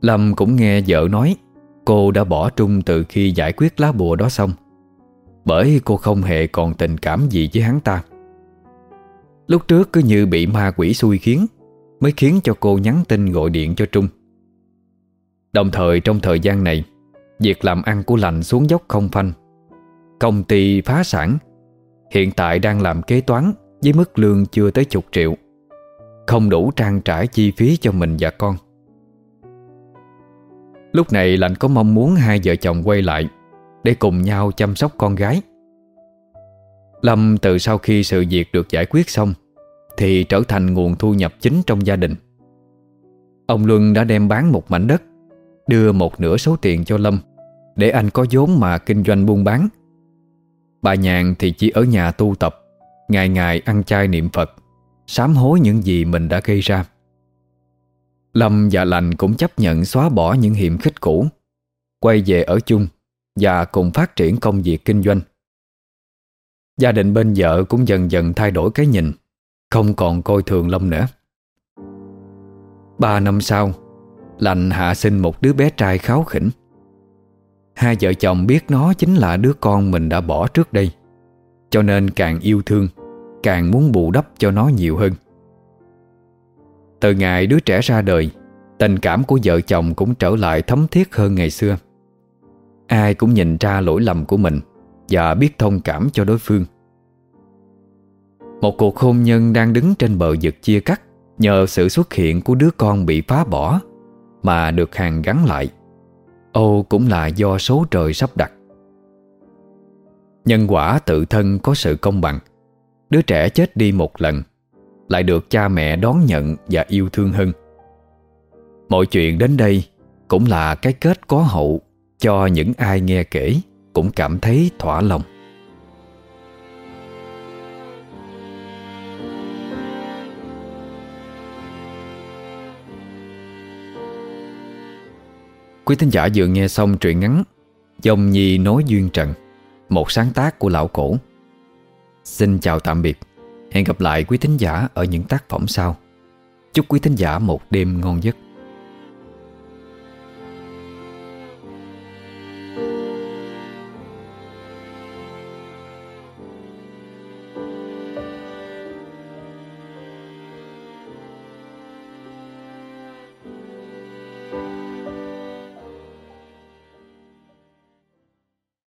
Lâm cũng nghe vợ nói Cô đã bỏ trung từ khi giải quyết lá bùa đó xong, Bởi cô không hề còn tình cảm gì với hắn ta. Lúc trước cứ như bị ma quỷ xui khiến Mới khiến cho cô nhắn tin gọi điện cho Trung. Đồng thời, trong thời gian này, Việc làm ăn của lành xuống dốc không phanh. Công ty phá sản, Hiện tại đang làm kế toán Với mức lương chưa tới chục triệu. Không đủ trang trải chi phí cho mình và con. Lúc này, lành có mong muốn hai vợ chồng quay lại Để cùng nhau chăm sóc con gái. Lâm từ sau khi sự việc được giải quyết xong thì trở thành nguồn thu nhập chính trong gia đình. Ông Luân đã đem bán một mảnh đất, Đưa một nửa số tiền cho Lâm Để anh có vốn mà kinh doanh buôn bán. Bà Nhàn thì chỉ ở nhà tu tập, Ngày ngày ăn chay niệm Phật, Sám hối những gì mình đã gây ra. Lâm và Lành cũng chấp nhận xóa bỏ những hiểm khích cũ, Quay về ở chung Và cùng phát triển công việc kinh doanh. Gia đình bên vợ cũng dần dần thay đổi cái nhìn. Không còn coi thường Lâm nữa. Ba năm sau, Lành hạ sinh một đứa bé trai kháo khỉnh. Hai vợ chồng biết nó chính là đứa con mình đã bỏ trước đây, Cho nên càng yêu thương, Càng muốn bù đắp cho nó nhiều hơn. Từ ngày đứa trẻ ra đời, Tình cảm của vợ chồng cũng trở lại thấm thiết hơn ngày xưa. Ai cũng nhìn ra lỗi lầm của mình Và biết thông cảm cho đối phương. Một cuộc hôn nhân đang đứng trên bờ vực chia cắt Nhờ sự xuất hiện của đứa con bị phá bỏ Mà được hàng gắn lại. Ô cũng là do số trời sắp đặt. Nhân quả tự thân có sự công bằng. Đứa trẻ chết đi một lần, Lại được cha mẹ đón nhận và yêu thương hơn. Mọi chuyện đến đây Cũng là cái kết có hậu Cho những ai nghe kể Cũng cảm thấy thỏa lòng. Quý thính giả vừa nghe xong truyện ngắn Dòng Nhi Nối Duyên Trần, Một sáng tác của Lão Cổ. Xin chào tạm biệt. Hẹn gặp lại quý thính giả ở những tác phẩm sau. Chúc quý thính giả một đêm ngon giấc.